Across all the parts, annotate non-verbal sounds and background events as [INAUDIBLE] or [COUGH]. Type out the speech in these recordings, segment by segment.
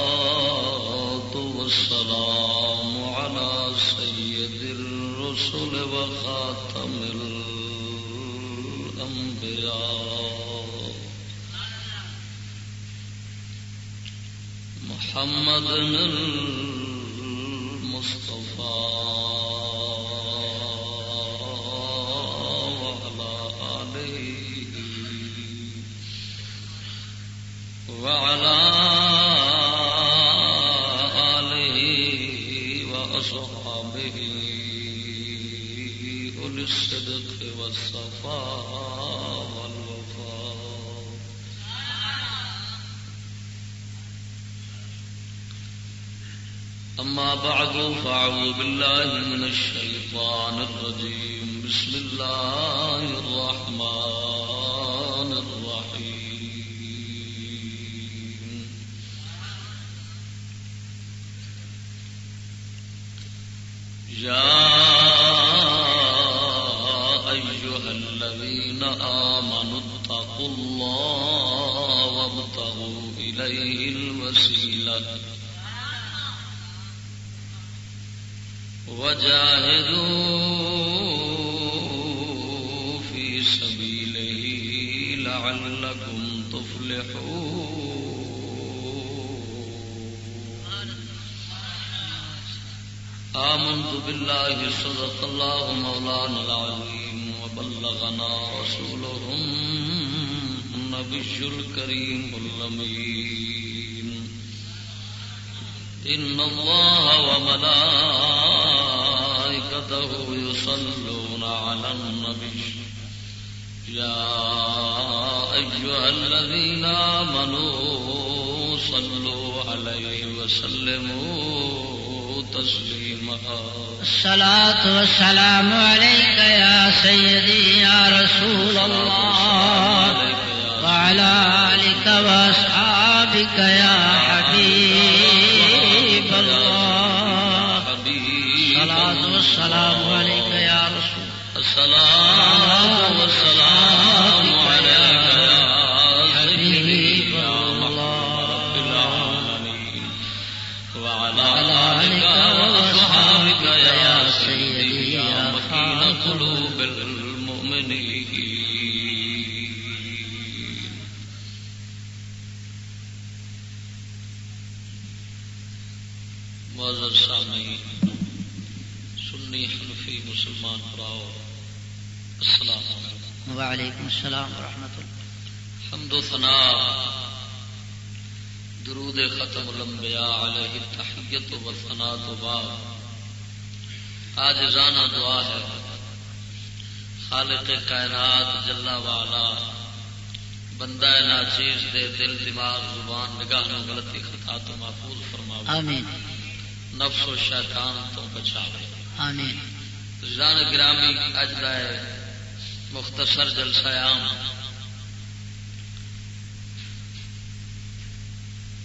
والصلاة والسلام على سيد الرسل وخاتم الأنبياء محمد المصطفى بعد فاعوذ بالله من الشيطان الرجيم بسم الله الرحمن بالله صدق الله مولانا العظيم وبلغنا رسوله النبي الكريم اللمين إن الله وملائكته يصلون على النبي. يا أيها الذين آمنوا صلوا عليه وسلموا. تسليما الصلاة والسلام عليك يا سيدي يا رسول الله وعلى آلك وأصحابك يا خالق کائنات جلا والا بندہ ناچیز دے دل دماغ زبان نگاہ نو غلطی خطا تو محفوظ فرماو آمين نفس و شیطان تو بچاوے۔ آمين رضان گرامی اج کا مختصر جلسہ عام۔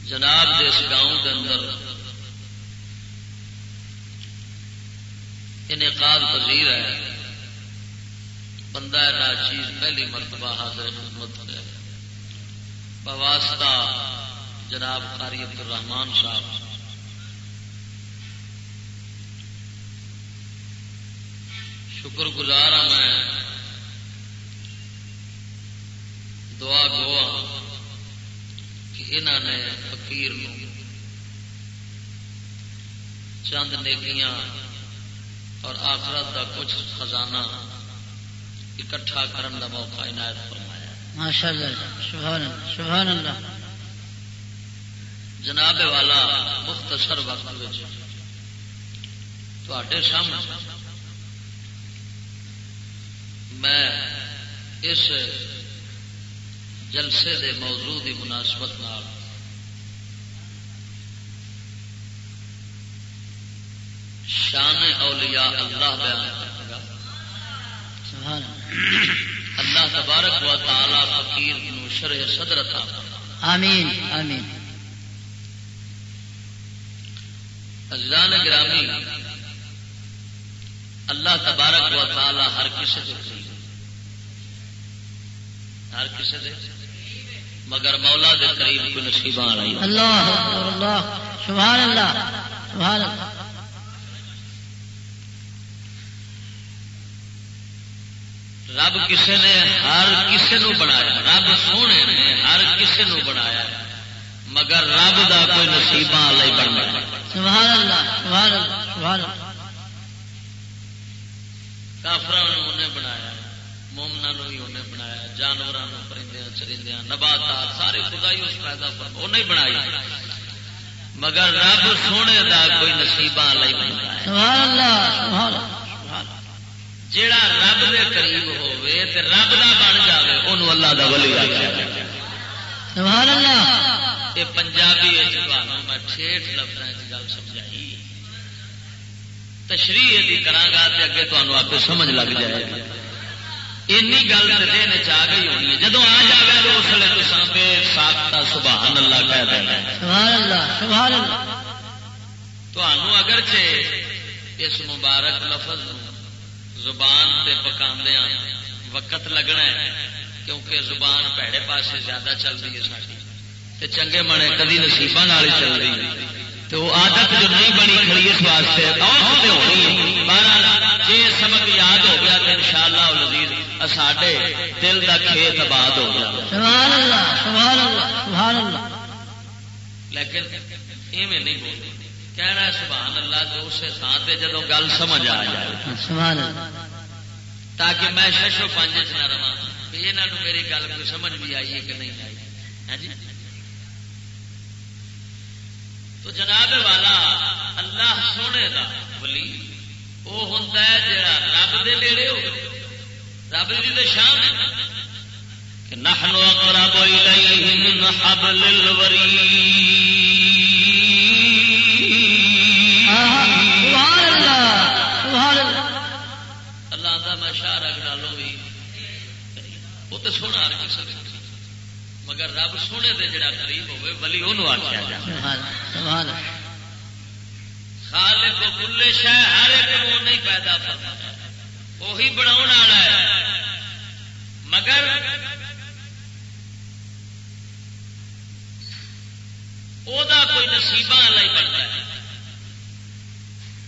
جناب دے اس گاؤں کے اندر انعقاد پذیر ہے بندہ ناچیز پہلی مرتبہ حاضر خدمت ہے بواسطہ جناب قاری عبد الرحمان صاحب۔ شکر گزار ہاں میں دعا گوا کہ انہوں نے فقیر نو چند نیکیاں اور آخرت کا کچھ خزانہ اکٹھا کرن کا موقع عنایت فرمایا۔ سبحان الله جناب والا مختصر وقت تے سامنے میں اس جلسے دے موضوع دی مناسبت نال شان اولیاء اللہ بیان کروں گا۔ سبحان اللہ تبارک و تعالی فقیر نو شرح صدر عطا آمين آمين عزیزان گرامی اللہ تبارک و تعالی ہر کسی قریب ہر کسی دے۔ مگر مولا دے قریب کوئی نصیب آئی اللہ اللہ۔ سبحان اللہ سبحان اللہ۔ رب کسے نے ہر کسے نو بنایا رب سونے نے ہر کسے نو بنایا مگر رب دا کوئی نصیب آئی بننا۔ سبحان اللہ سبحان اللہ سبحان اللہ کافر انہیں بنایا مومنا بھی انہیں بنایا جانوروں پرندے چرندیا نباتات سارے خدا ہی اس پیدا انہیں بنائی۔ مگر رب سونے دا کوئی بنتا ہے۔ سبحان اللہ سبحان اللہ جیڑا رب دے قریب ہوئے تے رب دا بن جاوے انہوں اللہ دا ولی آخیا سبحان اللہ۔ یہ پنجابی میں ٹھیٹ لفظ گل سمجھائی۔ تشریح دی کراگا اگے تمہیں آپ سمجھ لگ جائے گی۔ این گل دن چ گئی ہونی ہے۔ جدو آ جائے تو اس لیے تو بے سبحان اللہ کہہ دینا۔ سبحان اللہ سبحان اللہ۔ اگرچہ اس مبارک لفظ زبان سے پکاندیا وقت لگنا ہے کیونکہ زبان پیڑے پاسے زیادہ چل رہی ہے ساری چنگے منے کدی نصیبہ نال چل رہی ہے۔ تو عادت جو نہیں بنی کھڑی اس واسطے ہونی جی سبق یاد ہو گیا تو ان شاء اللہ ساڈے دل کا کھیت آباد ہو گیا۔ سبحان اللہ سبحان اللہ سبحان اللہ۔ لیکن ایویں نہیں بولتے۔ کہنا سبحان اللہ تو اسے تھان سے جدو گل سمجھ آ جائے۔ سبحان اللہ۔ تاکہ میں ششو پانچ چ نہ رہا یہ میری گل کو سمجھ بھی آئی ہے کہ نہیں آئی؟ ہے جی؟ تو جناب والا اللہ سونے دا ولی وہ ہوں جا رب دے نیڑے ہو۔ رب جی تو شان ہے۔ نحن اقرب الیہ من حبل الورید۔ تو سونا مگر رب سونے دے جڑا قریب ہوئے ولی انہوں آخیا جائے خالق کلے شہ ہر ایک نہیں پیدا وہی بنا ہے۔ مگر او دا کوئی نصیبہ لائی بنتا ہے۔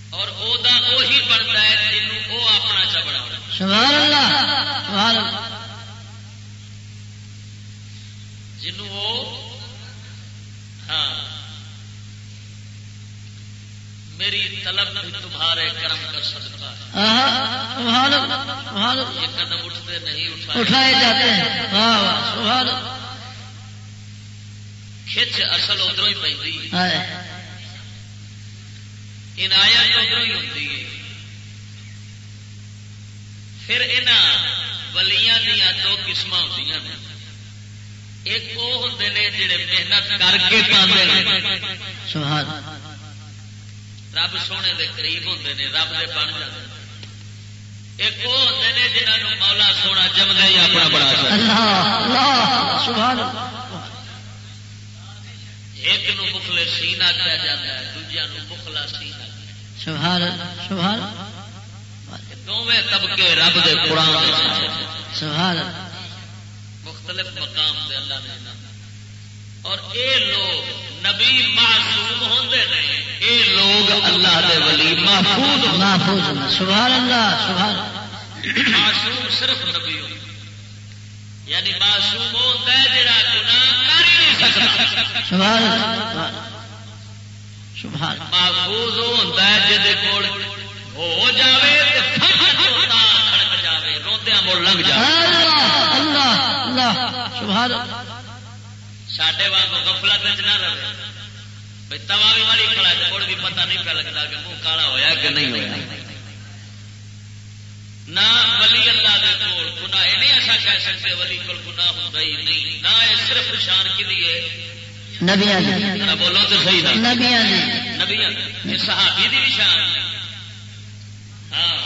اور او دا وہی بنتا ہے جنوں وہ اپنا چ بنا سبحان اللہ سبحان اللہ۔ جنوں وہ ہاں۔ میری طلب بھی تمہارے کرم کر سکتا ہے۔ یہ قدم اٹھتے نہیں اٹھائے جاتے ہیں۔ کھچ اصل ادھر ہی پہ عنایت ادھر ہی ہوتی ہے۔ پھر یہاں ولیاں دیا دو قسم ہوتی ہیں ایک وہ ہوں نے جڑے محنت کر کے پاندے رب سونے دے قریب ہوں نے رب دے بن جاتے ایک وہ ہوں نے جنہوں مولا سونا جمد ہی اپنا بڑا ایک نو مخلے سینا کیا جاتا ہے دوجیا نو مخلا سینا سبحان سبحان دونوں طبقے رب دے قرآن سبحان مختلف مقام دے اللہ نے اور اے لوگ نبی معصوم ہوندے نہیں۔ اے لوگ اللہ دے ولی محفوظ محفوظ سبحان اللہ سبحان معصوم صرف نبی ہو یعنی معصوم ہوتا ہے جڑا گناہ کر ہی نہیں سکتا۔ سبحان اللہ سبحان محفوظ ہوتا ہے جہد کول ہو جاوے جاوے روندیا مڑ لنگ جائے اللہ اللہ سبحان سڈے واگ گفلت نہ رہے. بھائی توا بھی ماری کھڑا مڑ بھی پتہ نہیں پہ لگتا کہ منہ کالا ہویا کہ نہیں ہوا نہ ولی اللہ دے کول گنا یہ نہیں ایسا کہہ سکتے ولی کول گنا ہوں ہی نہیں۔ نہ یہ صرف نشان کی لیے نبیاں بولو تو صحیح نہ نبیاں نبیاں یہ صحابی دی نشان۔ ہاں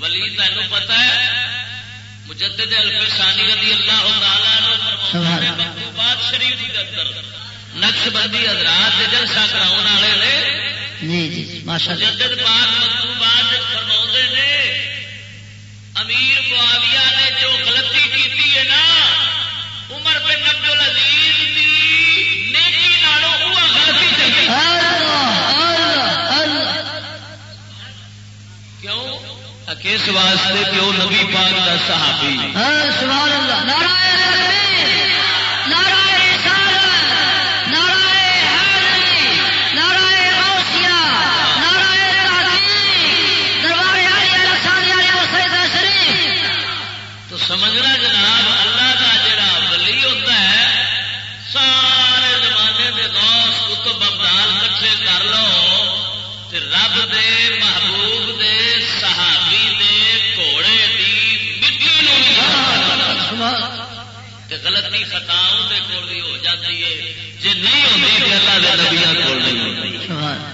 ولی تینوں پتا ہے مجدد الفسانی رضی اللہ تعالیٰ فرماؤں مکتوبات شریف جی دے اندر نقش بندی حضرات جلسہ کراؤن والے نے جی جی ماشاءاللہ۔ مجدد پاک مکتوبات فرماؤندے نے امیر معاویہ نے جو غلطی کیتی ہے نا عمر بن عبد العزیز دی نیکی نالوں وہ غلطی چلی کس واسطے کہ وہ نبی پاک کا صحابی۔ ہاں سبحان اللہ۔ نعرہ خطاؤں دے کول بھی ہو جاتی ہے۔ جے نہیں تے اللہ دے نبیاں کول نہیں سبحان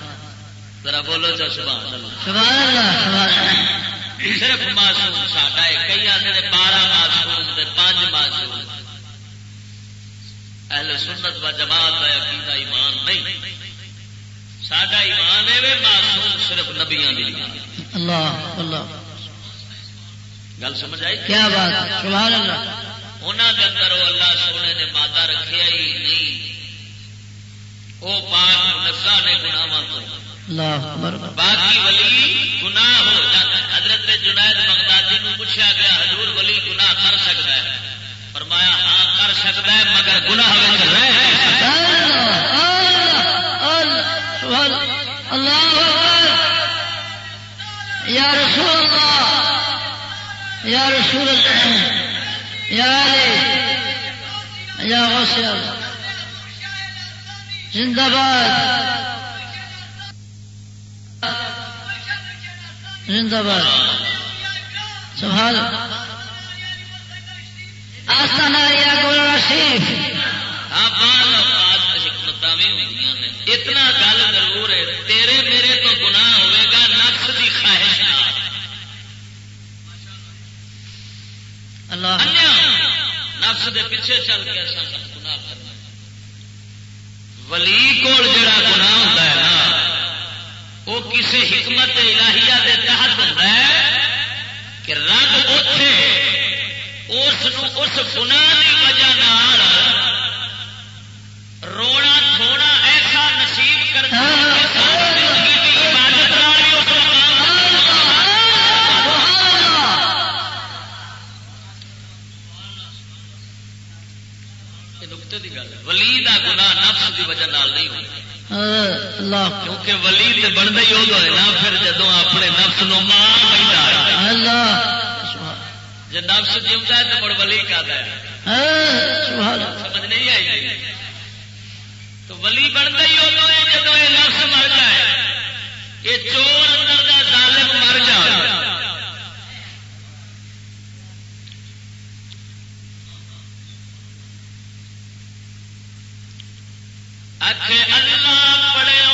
ذرا بولو چا سبحان اللہ۔ سبحان صرف معصوم ساڈا ہے۔ کئی آتے بارہ معصوم تے پانچ معصوم۔ اہل سنت و جماعت کا عقیدہ ایمان نہیں۔ ساڈا ایمان ہے معصوم صرف نبیاں دی۔ اللہ اللہ۔ گل سمجھ آئی؟ کیا بات؟ سبحان اللہ۔ انہوں اندر وہ اللہ سونے نے مادہ رکھیا ہی نہیں۔ وہ پاک نسا نے گناواں اکبر۔ باقی ولی گناہ ہو جاتا ہے۔ حضرت جنید بغدادی نو پوچھا گیا حضور ولی گناہ کر سکتا ہے؟ فرمایا ہاں کر سکتا ہے مگر گناہ اللہ یا رسول اللہ یا رسول اللہ۔ یا علی، یا غوث زندہ باد زندہ باد سبحان آستانہ یا گول رشیف ہاں بعض اوقات حکمت بھی ہوئی نے۔ اتنا گل ضرور ہے تیرے میرے تو گناہ ہوئے گا نفس کی خواہش نال اللہ نفس دے پیچھے چل کے گناہ کرنا۔ ولی کول جڑا گناہ ہوتا ہے نا وہ کسی حکمت الہیہ دے تحت ہوتا ہے کہ رب اتے اس اس گناہ کی وجہ نال رونا تھوڑا ایسا نصیب کر ولی دا گناہ نفس کی وجہ نال نہیں ہوتا. اللہ کیونکہ ولی تے بنتا ہی ادو ہے نا پھر جدو اپنے نفس نو مان پہنتا ہے. اللہ جب نفس جیوتا ہے تو مڑ ولی کا ہے. سبحان سمجھ نہیں آئی؟ تو ولی بنتا ہی ادو ہے جدو یہ نفس مر جائے یہ چور اندر دا ظالم مر جائے اللہ پڑھو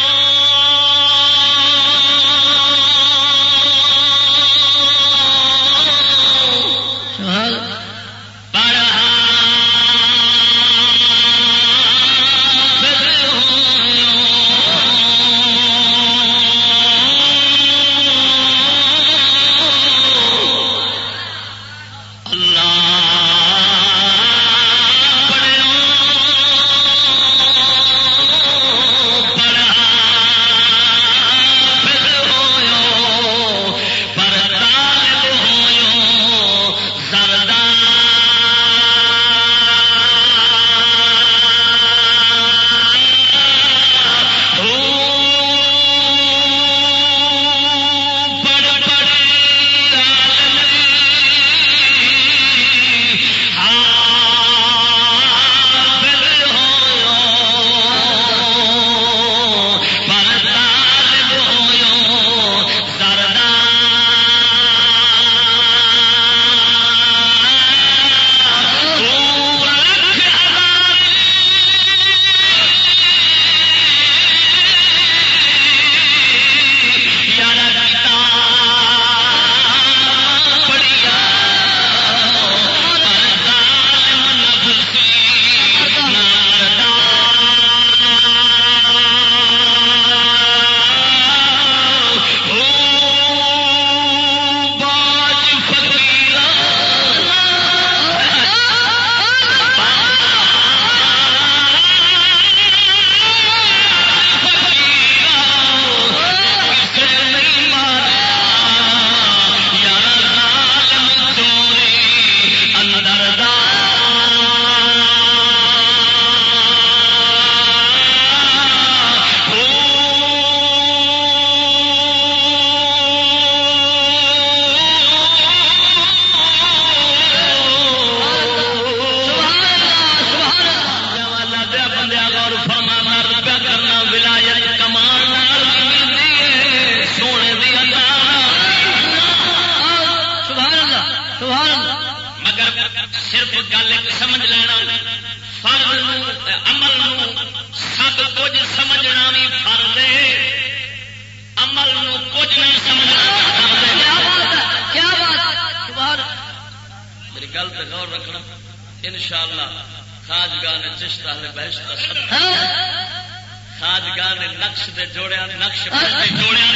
نقش دے جوڑیا نقش جوڑیا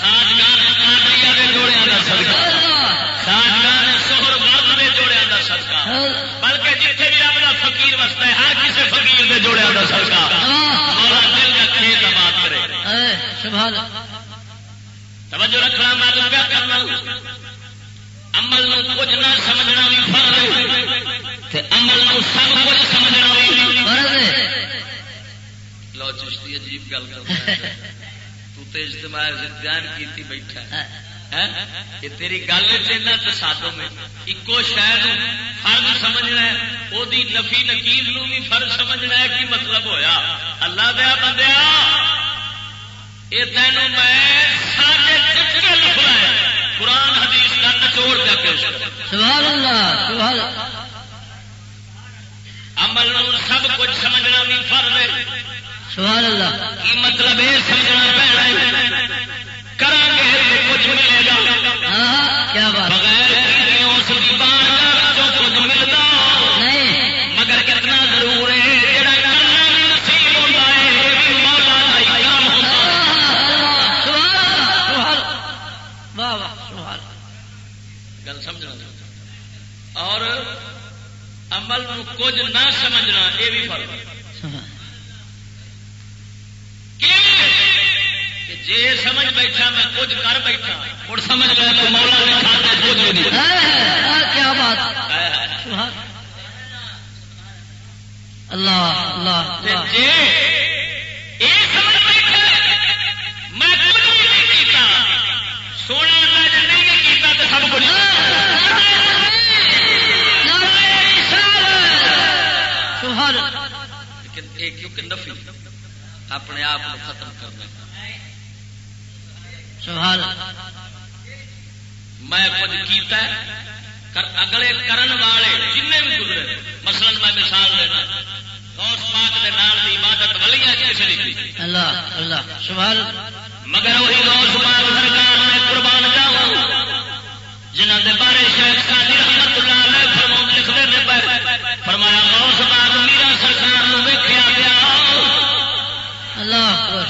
خاجگاہ نے کاڈیا دے جوڑیا کا صدقہ خاجگاہ نے سہر مرد دے جوڑیا کا صدقہ بلکہ جتنے بھی رب کا فقیر وستا ہے ہر کسی فقیر دے جوڑیا کا صدقہ مولا دل کا کھیت آباد کرے۔ سبحان توجہ رکھنا میں لگا کرنا؟ عمل کچھ نہ سمجھنا بھی فرض ہے۔ عمل سب کچھ سمجھنا بھی ہے لو چشتی عجیب گل کر تے اجتماع بیان کیتی بیٹھا ہے۔ تیری گل چنا تصادم ایکو شہر فرض سمجھنا ہے۔ وہ نفی نکیل نو بھی فرض سمجھنا ہے کی مطلب ہویا۔ اللہ دیا بندیا یہ تینوں میں سارے چکے لکھنا ہے۔ قرآن حدیث کا نچوڑ کر کے سبحان اللہ سبحان عمل سب کچھ سمجھنا بھی فرض ہے۔ سبحان اللہ۔ کی مطلب یہ سمجھنا پینا ہے۔ کریں گے کچھ ملے گا۔ ہاں کیا بات۔ بغیر اس عمل کچھ نہ سمجھنا یہ بھی فرق جے سمجھ بیٹھا میں کچھ کر بیٹھا۔ اور سمجھ گیا تو مولا نے کچھ نہیں۔ ہاں، ہاں، کیا بات۔ اللہ اللہ یہ سمجھ بیٹھا میں کچھ بھی نہیں کیتا۔ سونا نہیں کیتا تو سب کچھ۔ کیونکہ نفی اپنے آپ کو ختم کرنا سبحان میں کچھ کیتا ہے اگلے کرن والے جن بھی گزرے مثلا میں مثال دینا غوث پاک دے نال دی عبادت ولیاں کسی نہیں کی؟ اللہ اللہ سبحان مگر وہی غوث پاک سرکار نے قربان جاؤں جنہ دے بارے شیخ سادی رحمت اللہ علیہ نے پہ فرمایا غوث پاک میرا سرکار نو ویکھیا اللہ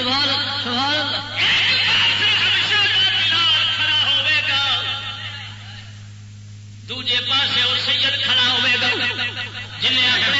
سوال سوال دوجے پاسے وہ سید کھڑا ہوئے گا جنہیں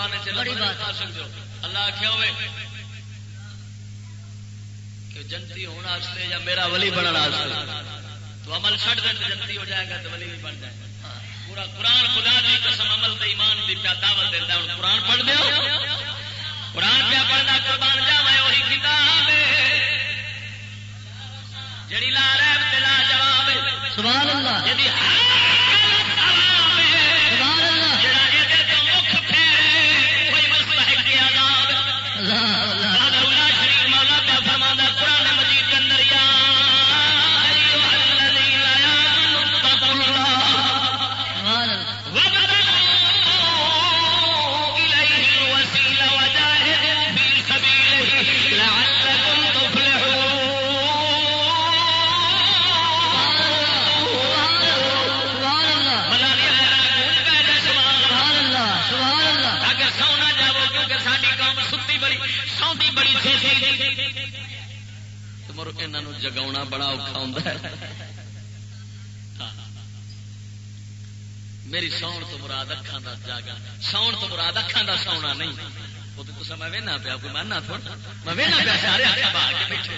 قرآن اللہ آخیا ہوئے کہ جنتی ہونے یا میرا ولی واسطے تو عمل چھڈ دے تو جنتی ہو جائے گا تو ولی بھی بن جائے پورا قرآن خدا دی قسم عمل دے ایمان دی پیا دعوت دیتا ہوں قرآن پڑھ دو قرآن پیا پڑھنا قربان جاوا وہی کتاب۔ ہے جڑی لا ریب لا جواب ہے۔ سبحان اللہ۔ جدی ہر جگاؤنا بڑا اوکھا ہوندا ہے۔ میری ساؤن تو مراد اکھان دا جاگا ساؤن تو مراد اکھان دا سونا نہیں۔ وہ تو میں پیا کوئی ماننا تھوڑا؟ میں وہنا پیا سارے اکھا باہر کے بیٹھے۔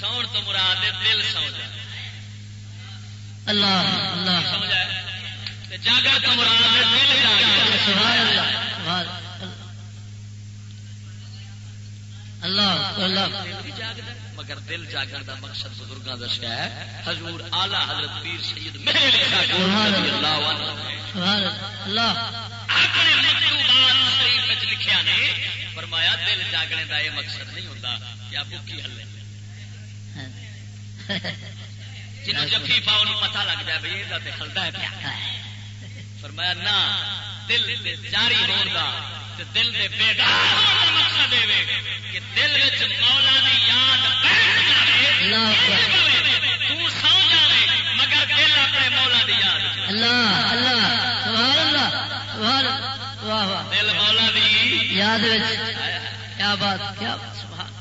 ساؤن تو مراد دل سو اللہ اللہ۔ سمجھ جاگا تو مراد ہے دل جاگا۔ سبحان اللہ سبحان اللہ۔ اللہ مگر دل جاگن دا مقصد بزرگاں دسیا ہے حضور اعلی حضرت پیر سید میرے اللہ۔ اللہ. اپنے مکتوبات شریف وچ لکھیا نے فرمایا دل جاگنے دا یہ مقصد نہیں ہوندا کہ آپ کی جنوں جفی پاؤ نو پتہ لگ جائے بھئی یہ تے کھلدا ہے پیا۔ فرمایا نہ دل جاری ہون دا تے دل دے مقصد کہ دل وچ مولا دی یاد بیٹھ جاوے تو سو جاوے مگر دل اپنے مولا دی یاد اللہ اللہ سبحان اللہ سبحان واہ واہ۔ دل مولا دی یاد وچ۔ کیا بات کیا سبحان۔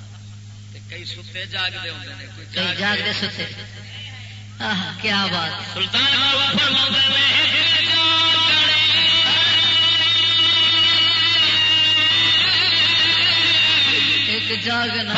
تے کئی جاگ دے ہوندے نے کوئی جاگ دے آہ کیا بات۔ سلطان دل جاگنا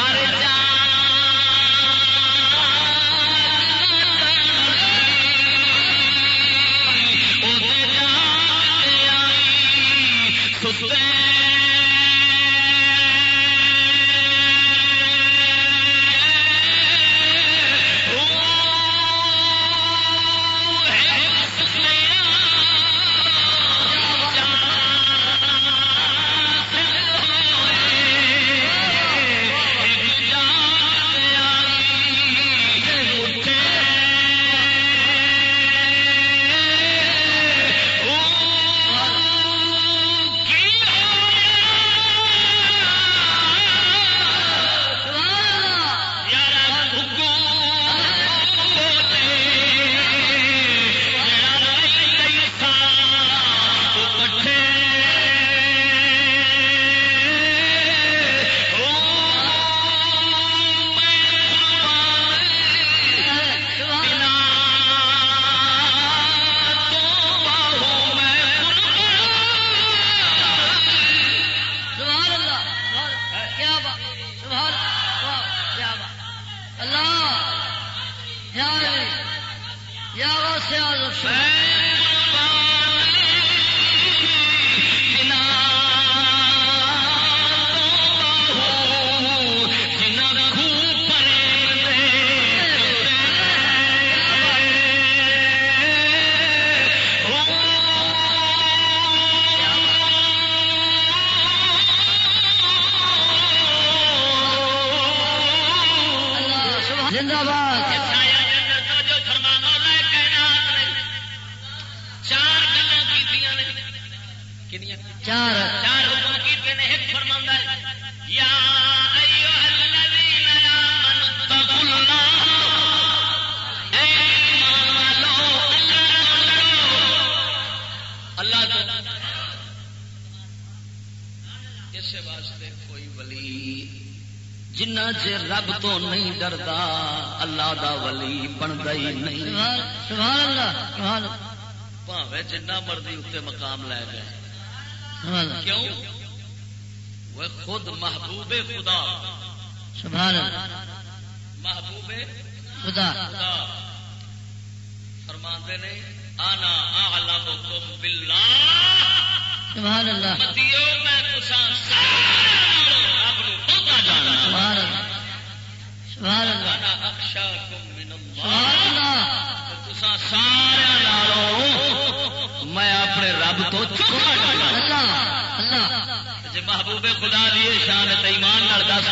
محبوب خدا دی شان ایمان نال دس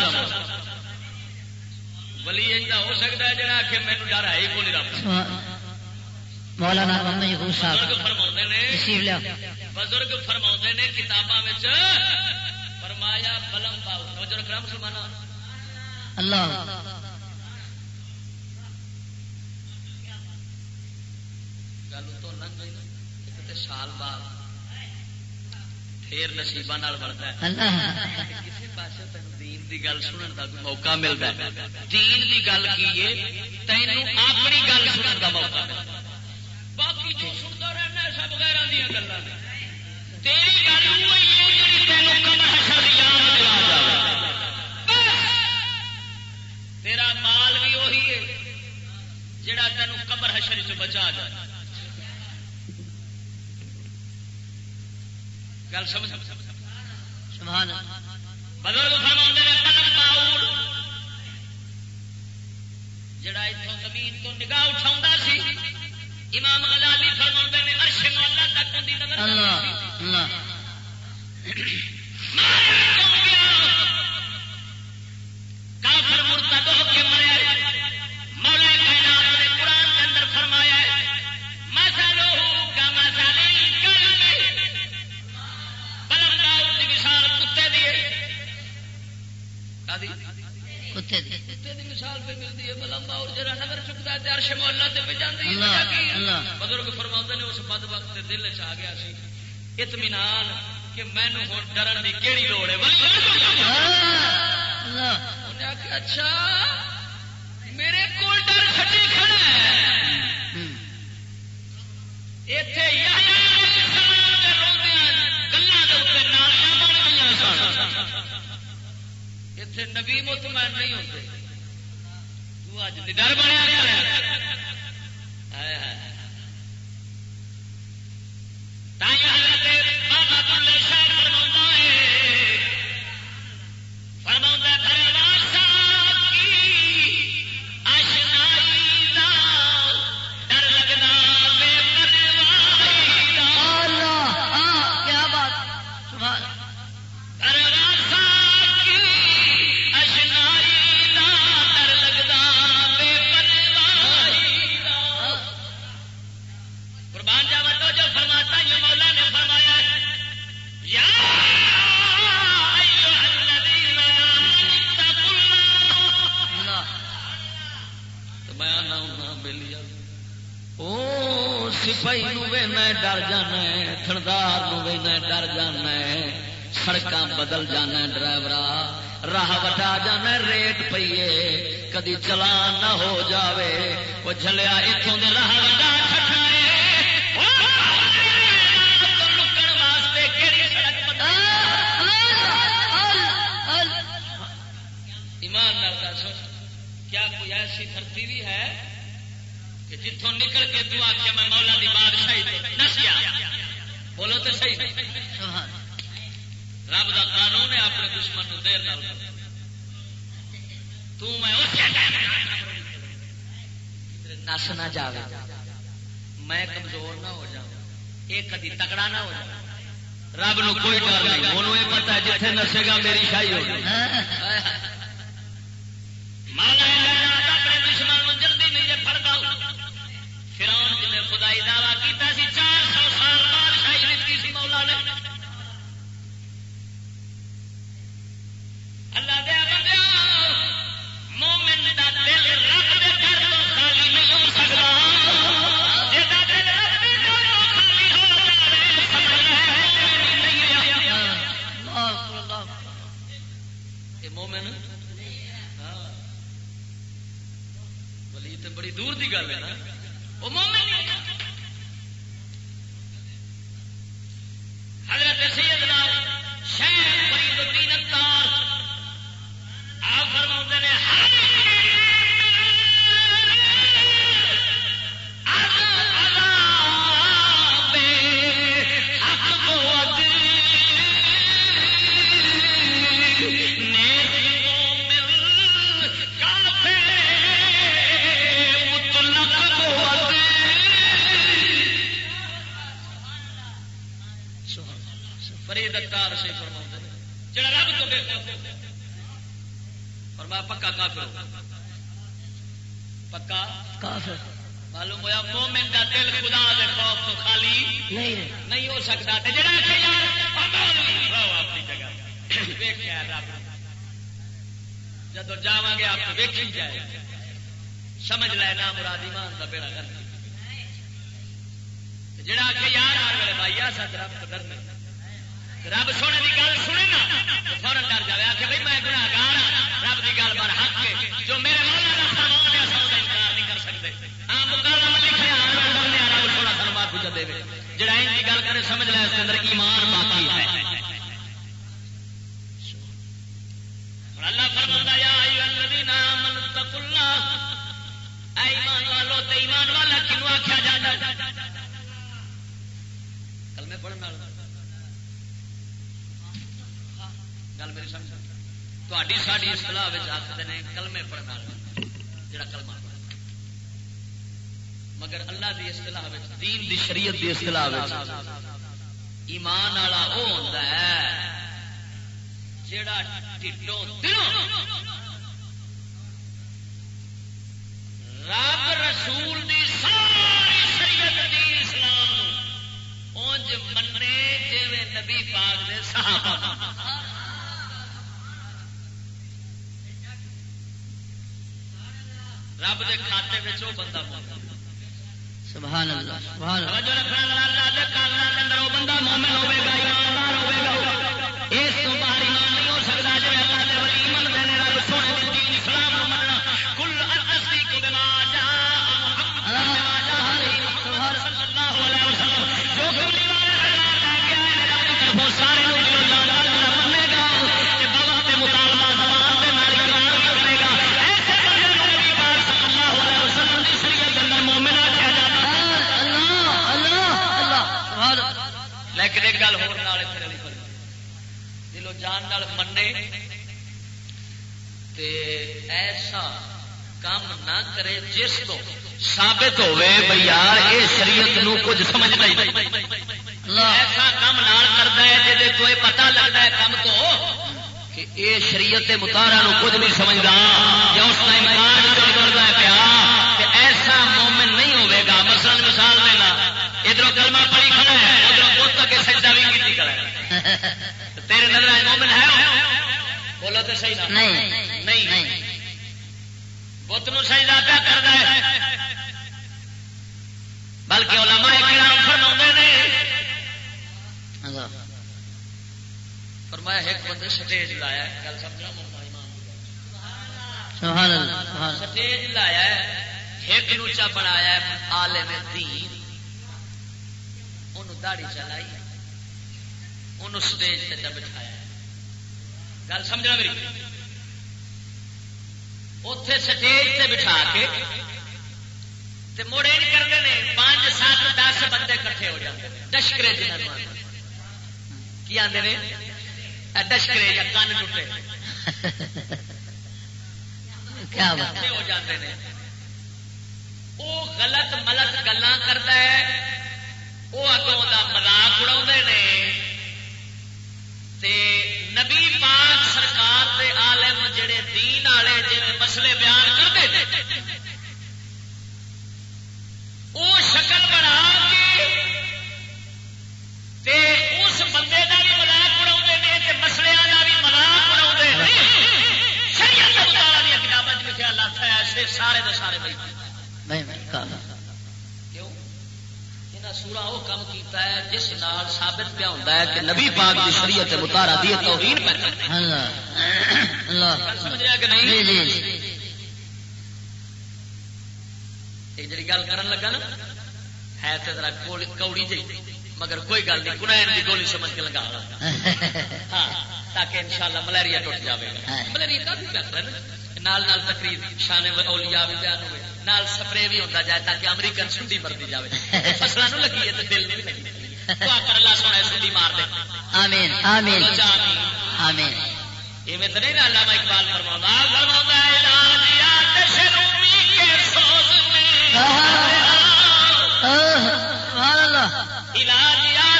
ولی ہو سکتا ہے جڑا کہ مینوں ڈر ہے ہی کوئی نہیں رب مولانا محمد بزرگ صاحب۔ نے لیا۔ بزرگ فرما نے کتاباں وچ فرمایا بلم باؤ توجہ کرا مسلمان اللہ۔ گل تو لنگ گئی نا سال بعد۔ پھر نال بڑھتا ہے۔ اللہ کسی پاسے تینوں دین دی گل سنن دا کوئی موقع ملتا ہے۔ دین دی گل کی ہے تینوں اپنی گل سنن دا موقع ملتا باقی جو سنتا رہنا سب غیراں دی گلاں نے۔ تیری گل وہی ہے جڑی تینوں کمر حشر دی یاد دلا جاوے۔ بس تیرا مال بھی وہی ہے جڑا تینوں قبر حشر چ بچا جائے۔ گل سمجھ۔ سبحان اللہ۔ بزرگ باؤل جڑا اتوں زمین تو نگاہ اٹھاؤں سی امام غزالی فرماندے نے عرش مولا تک دی نظر اللہ اللہ؟ کافر مرتد ہو کے مریا مولا کائنات نے قرآن کے اندر فرمایا ہے مثلہ کتے دی۔ کتے دی مثال پہ ملتی ہے بلم اور جرا نظر چکتا ہے عرش مولا تے پہ جاندی ہے اللہ، وجہ کی؟ ہے؟ اللہ۔ بزرگ فرماتے نے اس بد وقت دل چ آ گیا سی۔ اطمینان کہ مینوں ہن ڈرن دی کیڑی لوڑ ہے۔ ولی اللہ انہیں آخیا اچھا میرے کول ڈر چھٹی کھڑا ہے۔ ایتھے یحییٰ علیہ السلام دے روندیاں گلاں دے اوپر نالیاں بن گئیاں سن۔ جتھے نبی مطمئن نہیں ہوتے۔ تو اج نڈر بنیا فرما ہے۔ ہائے بدل جانا ہے ڈرائیورا، راہ وٹا جانا ہے، ریٹ پئیے۔ کدی چلان نہ ہو جاوے۔ وہ جھلیا اتوں دے راہ وٹا ایمان دس کیا کوئی ایسی دھرتی بھی ہے کہ جتوں نکل کے تو آخیا میں مولا دی بادشاہی تے نسیا۔ بولو تو صحیح۔ رب دا قانون ہے، اپنے دشمن نو دیر نال تو میں نس نہ جاوے۔ میں کمزور نہ ہو جاؤں۔ یہ کدی تکڑا نہ ہو جائے رب نو کوئی ڈر نہیں۔ انہوں یہ پتا ہے جتنے نسے گا، میری شاہی ہوگی ہاں۔ جدو جاواں گے آپ ویکھی جائے، سمجھ لے نا مراد ایمان دا بیڑا کر جڑا کہ یار آ گئے بھائی آ سچ رب تو ڈرنے۔ رب سونے کی گل سنے نا فورن ڈر جائے آ کے بھائی میں گناہ گار ہاں، رب کی گل بار حق کے جو میرے مولا کا فرمان ہے سو انکار نہیں کر سکتے۔ ہاں مقام لکھے ڈرنے رب سونا سن معافی جو دے جڑا ان کی گل کرے، سمجھ لے اس کے اندر ایمان باقی ہے۔ اللہ فرماتا یا ایھا الذین آمنوا اتقوا اللہ۔ اے ایمان والو تے ایمان والا، کینو آکھیا جاندا کلمے پڑھن والا گل میری سمجھ۔ تاری ساری اصطلاح آخر نے کلمے پڑھنا جڑا کلمہ مگر اللہ دی اصطلاح دین دی شریعت دی اصطلاح ایمان والا وہ ہوتا ہے جڑا ٹھڈوں دلوں رب رسول دی ساری شریعت دین اسلام اونج منے جی نبی پاک دے صحابہ رب دے کھاتے میں وہ بندہ سبحان اللہ سبحان اللہ۔ توجہ رکھنا اللہ دے کاغذات کے اندر وہ بندہ مومن ہوے گا ایماندار ہوے گا۔ لیکن ایک گل ہو دلو جان نال منے تے ایسا کام نہ کرے جس تو ثابت ہوئے بھائی یار یہ شریعت نو کچھ سمجھنا ہی نہیں ایسا کام نال کرتا ہے جی کوئی پتہ لگتا ہے کام تو کہ یہ شریعت متارا نو کچھ نہیں سمجھتا یا اس کا ایمان جو کرتا ہے پیا کہ ایسا مومن نہیں ہوے گا مثلا مثال دینا ادھر کلمہ تیرے نظر مومن ہے؟ بولو تو صحیح نہ نہیں۔ نہیں۔ بت نو سجدہ پیا کرتا ہے۔ بلکہ علماء کرام فرماؤں نے فرمایا ایک بندے سٹیج لایا ہے۔ گل سمجھنا سبحان اللہ سبحان اللہ۔ سٹیج لایا ہے۔ ایک نوچا بنایا ہے۔ عالم دین انہوں داڑھی چلائی۔ انہوں سٹیج تے بٹھایا گل سمجھنا میری؟ اتے سٹیج تے بٹھا کے تے کرتے ہیں پانچ سات دس بندے کٹھے ہو جاتے ہیں ڈشکرے جنہوں کی آتے ہیں ڈشکرے یا کن ٹوٹے۔ کیا ہو جاتے ہیں وہ غلط ملت گلا کرتا ہے۔ وہ اگوں کا مزاق اڑا نے۔ تے نبی پاک سرکار دے عالم جڑے دین والے جی مسئلے بیان کرتے ہیں وہ شکل بنا کے تے اس بندے کا بھی مزاق اڑا نے تے مسئلے کا بھی مزاق اڑا شریعت کے مطالعہ دیا کتابیں لکھا اللہ تھا ایسے سارے دے سارے بھائی۔ نہیں نہیں سورا وہ کام کیتا ہے جس نال ثابت پیا ہے کہ نبی پاک کی شریعت دی توہین اللہ اللہ۔ سمجھ رہا کہ جی نہیں جی۔ یہ جی گل کرن لگا نا ہے تو ذرا کوڑی- جی مگر کوئی گل نہیں گنائن کی گولی سمجھ کے لگا ہاں تاکہ انشاءاللہ ملیریا ٹوٹ جائے گا ہاں۔ ملیریا کافی پیار ہے نا۔ نال نال تقریر شان اولیاء بھی بیان ہوئے۔ نال سپرے بھی ہوتا جائے تاکہ امریکن سنڈی مرتی جائے فصلوں لگی ہے تو دل نہیں لگی اللہ سونا سنڈی مار دے۔ آمین آمین۔ آمین۔ تو نہیں نا علامہ اقبال فرماؤں فرماؤں ہے علاج آتش رومی کے سوز میں سبحان اللہ۔ علاج آتش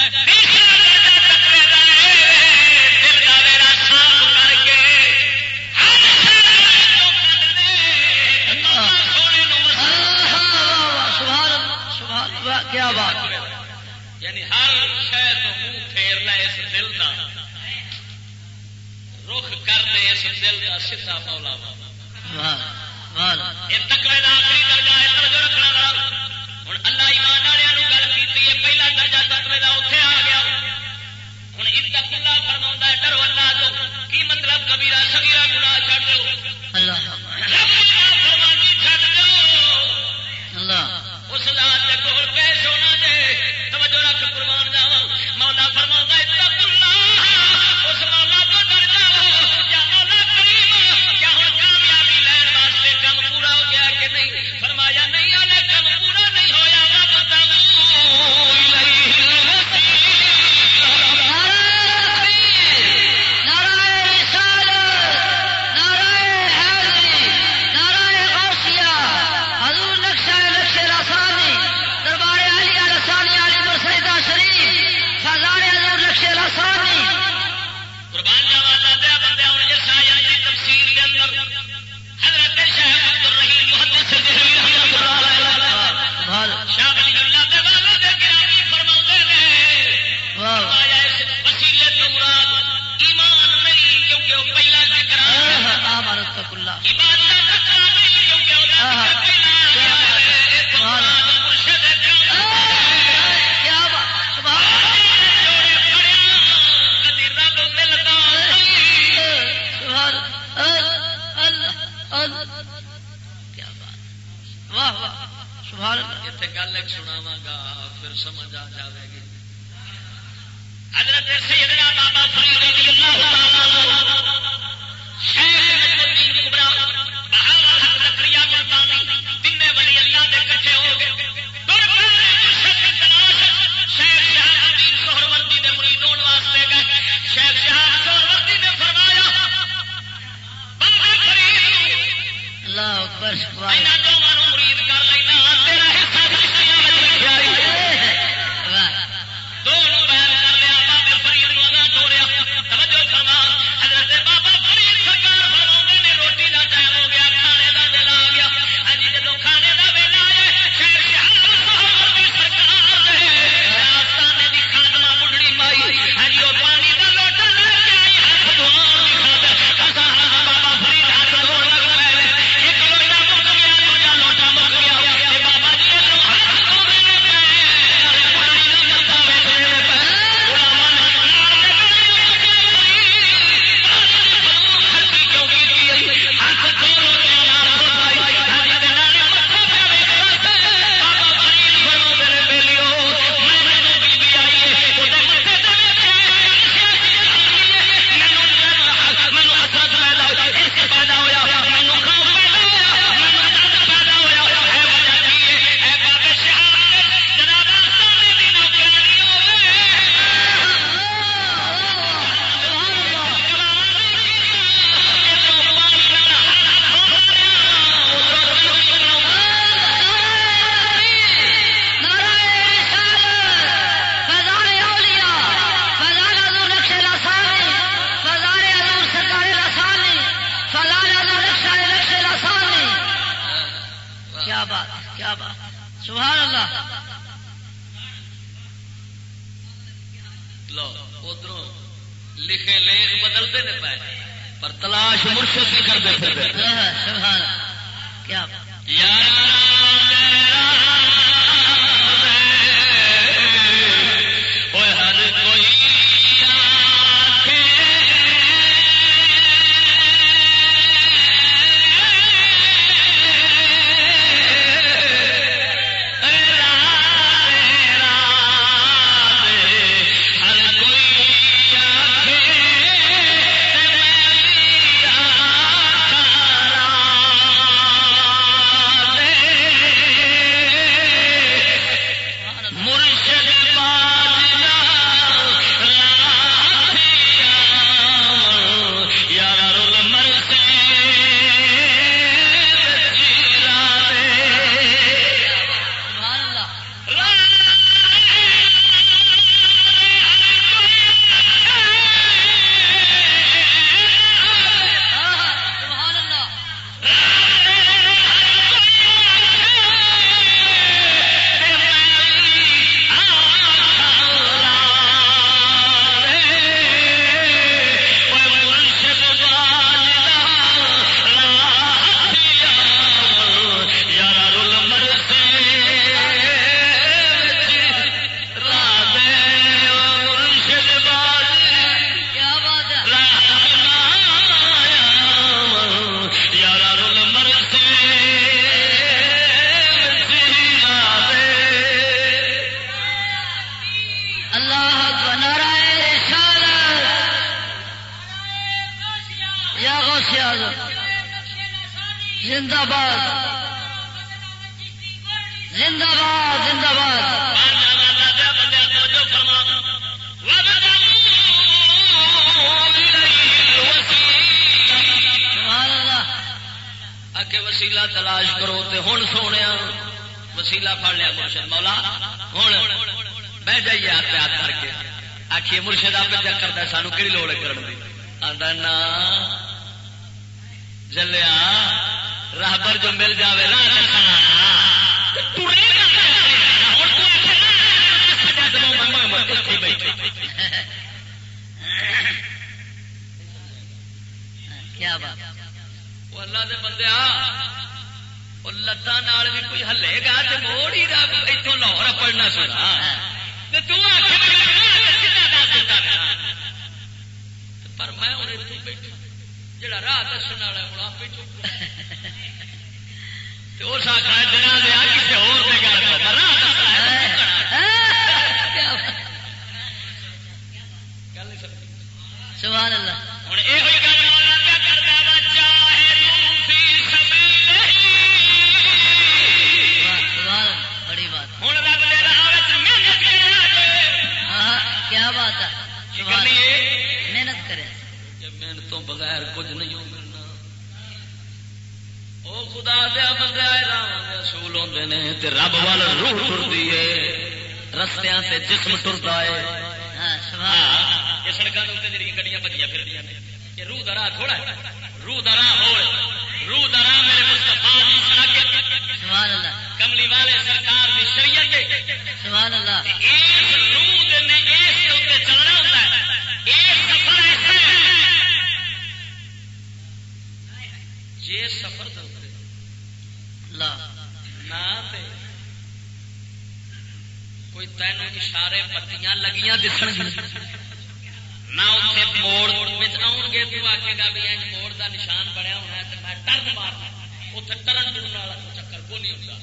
گے تو آکے گا بھی انج موڑ دا نشان بنیا ہونا ہے تو میں ٹرن مارنا اتنے ٹرن ٹرن والا چکر کو نہیں ہوتا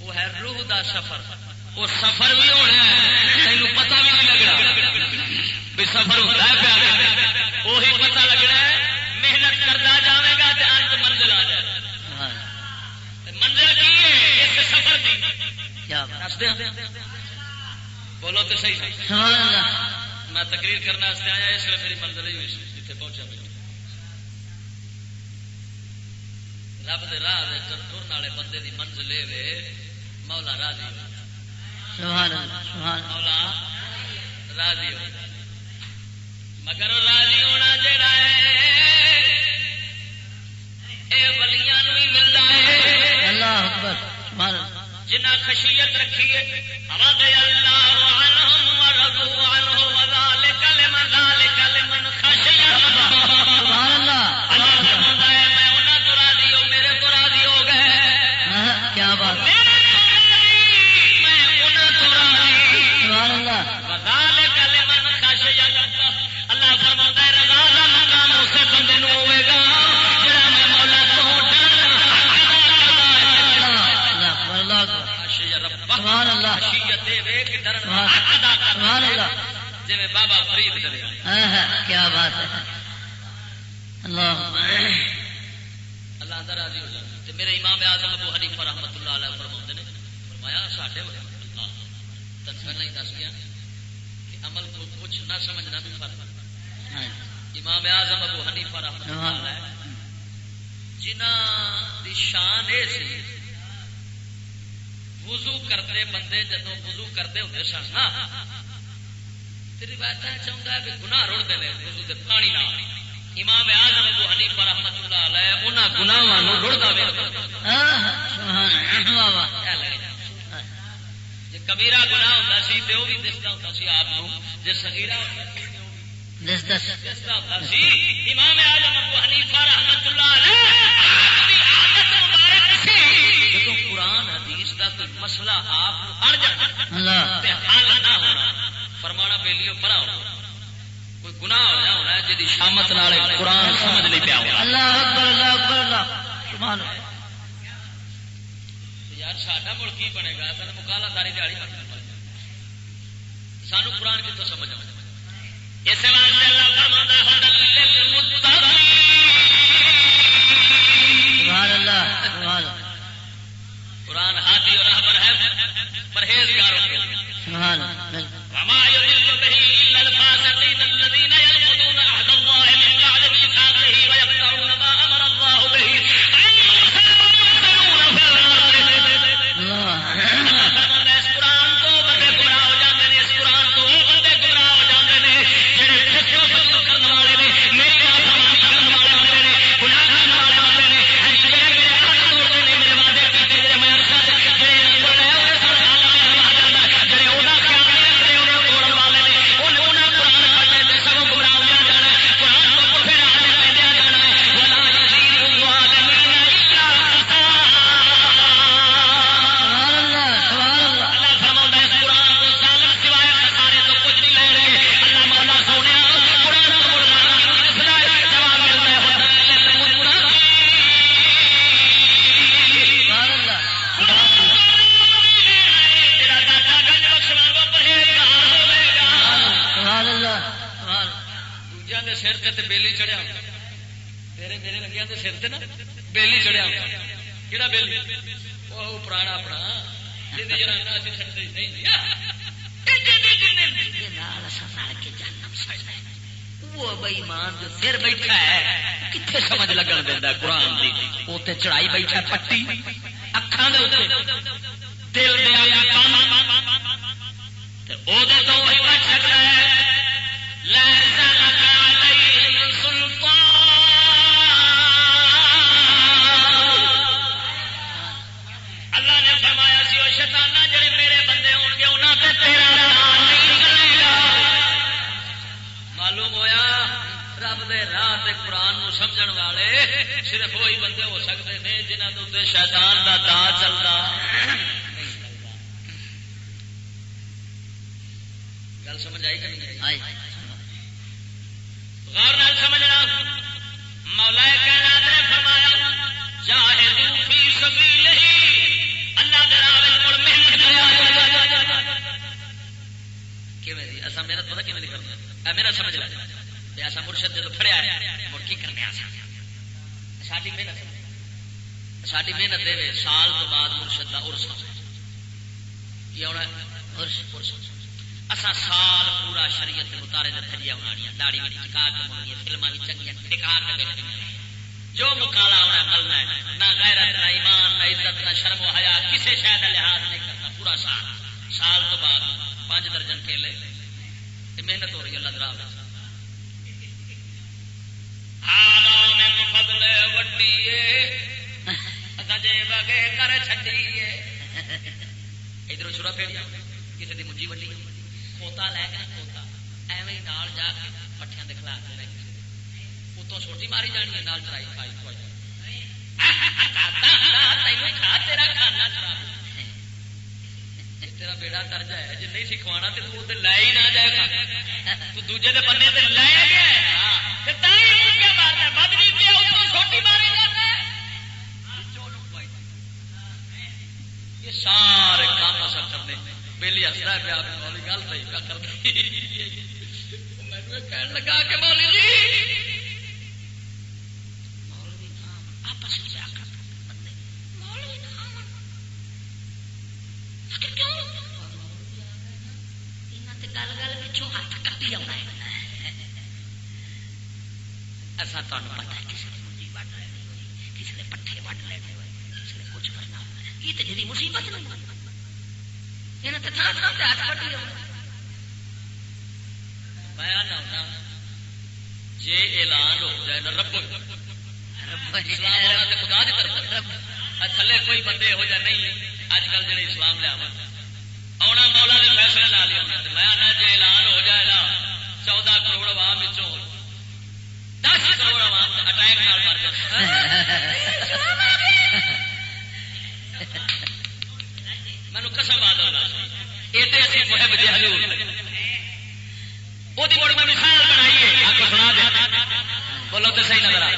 وہ ہے روح دا سفر وہ سفر بھی ہونا ہے تینوں پتہ بھی نہیں لگنا بھی سفر ہوتا ہے پیا وہی پتہ لگنا ہے محنت کرتا جاوے گا تو انت منزل آ جائے منزل کی ہے اس سفر کی کیا بولو تو صحیح ہے سبحان اللہ میں تقریر کرنے آیا اس لیے میری منزل ہی ہوئی سی جتنے پہنچا میں۔ رب دے راہ ٹرن والے بندے دی منزل وے مولا راضی مولا راضی ہو۔ مگر راضی ہونا جڑا ہے اے ولیاں نو ہی ملدا ہے اللہ اکبر سبحان اللہ۔ جنہ خشیت رکھی ہے رضی اللہ عنہم ورضوا عنہ وذالک لمن ذالک لمن خشی اللہ. سبحان اللہ۔ جی بابا فرید کرے ہاں ہاں کیا بات ہے۔ اللہ۔ اللہ دا راضی ہو جائے میرے امام اعظم ابو حنیفہ رحمۃ اللہ علیہ فرماتے نے فرمایا ساڈے اللہ۔ تن پہلے ہی دس گیا کہ عمل کو کچھ نہ سمجھنا بھی فرق۔ ہاں، امام اعظم ابو حنیفہ رحمۃ اللہ علیہ۔ جنہ دی شان اے سی وضو کرتے بندے جدو وضو کرتے ہوتے سن نا روایت چاہتا ہے کہ گناہ رڑتے ہیں وضو دے پانی نال۔ امام اعظم ابو حنیفہ رحمۃ اللہ علیہ انہاں گناہاں نو رڑدا ویکھ ہاں ہاں، سبحان اللہ۔ واہ واہ جی کبیرا گناہ ہوتا سی تو وہ بھی دستا ہوتا سی آپ کو جی سگیرا ہوتا سی تے وہ بھی دس دس دستا ہوتا سی۔ امام اعظم ابو حنیفہ رحمۃ اللہ علیہ جدوں قرآن حدیث دا کوئی مسئلہ آپ اڑ جانا حل نہ ہونا فرمانا ہونا کوئی گناہ ہونا ہونا جدی شامت نال قرآن سمجھ نہیں پیا ہونا۔ اللہ اکبر اللہ اکبر اللہ سبحان یار ساڈا ملک کی بنے گا؟ سر مکالا داری سانو قرآن کتوں سمجھ آ اس واسطے اللہ فرماتا ہے سبحان قرآن ہادی پرہیزگار ہوں گے بیٹھا ہے؟ کتنے سمجھ لگن دینا قرآن کی وہ چڑھائی بیٹھا پٹی۔ اکھان دل دیا آگے کان۔ سکتا ہے صرف وہی بندے ہو سکتے ہیں جنہاں دے اوتے شیطان دا دا چلدا۔ گل سمجھ آئی کہ نہیں؟ آئی۔ غور نال سمجھنا۔ مولا کائنات نے فرمایا جاہدوا فی سبیلہ اللہ دے راہ وچ مڑ محنت کریا کیویں دی اسا محنت پتہ کیویں دی کرنا اے میرا سمجھ لے۔ تے اسا مرشد جے پھڑیا ہے مڑ کی کرنے اسا ساڈی محنت ساڈی محنت دے سال تو بعد مرشد دا عرس کی ہونا عرس عرس۔ اسا سال پورا شریعت دے متارے دے تھجیا بنانیاں داڑھی وچ ٹکا کے مونی فلماں وچ چنگیاں ٹکا کے بیٹھیاں۔ جو مکالا ہونا ملنا ہے۔ نہ غیرت، نہ ایمان، نہ عزت، نہ شرم و حیا کسی شاید لحاظ نہیں کرتا، پورا سال۔ سال تو بعد پانچ درجن کیلے۔ یہ محنت ہو رہی ہے اللہ درا فضل وڈیے گجے بگے کر چڈیے ادھر چھڑا پھر کسی کی منجی وڈی کھوتا لے کے کھوتا ایویں نال جا کے پٹھیاں دے خلاف رہے اتوں چھوٹی ماری جانی ہے نال چرائی کھائی کھوائی تینوں کھا تیرا کھانا خراب تیرا بیڑا کر جائے جی نہیں سکھوانا تو تو لے ہی نہ جائے گا تو دوجے دے بننے تے لے گیا سارے کام اثر کرنے۔ بیلی ہستا ہے پیا والی گل صحیح پیا کر کہنے لگا کہ مولی جی آپس میں کیوں؟ گل گل پچھوں ہاتھ کٹی آنا ہے۔ ایسا تمہیں پتا ہے کسی نے منجی وڈ لینی ہوئی کسی نے پٹھے وڈ لینے ہوئے کسی نے کچھ کرنا یہ تو جی مصیبت نہیں انہیں تو تھان تھان سے ہاتھ کٹی آنا میں آنا ہونا جے اعلان ہو جائے نا رب۔ خدا دی طرف۔ تھلے کوئی بندے ہو جائے نہیں اج کل جڑے اسلام لیا آنا مولا دے فیصلے آنا میں آنا جے اعلان ہو جائے نا چودہ کروڑ عوام وچوں دس کروڑ عوام اٹیک نال مر جائے [LAUGHS] مینو قسم آ یہ تو اسی محب جی حضور وہ مڑ میں مثال بنائی ہے آپ کو سنا دیا بولو تو صحیح نظر آ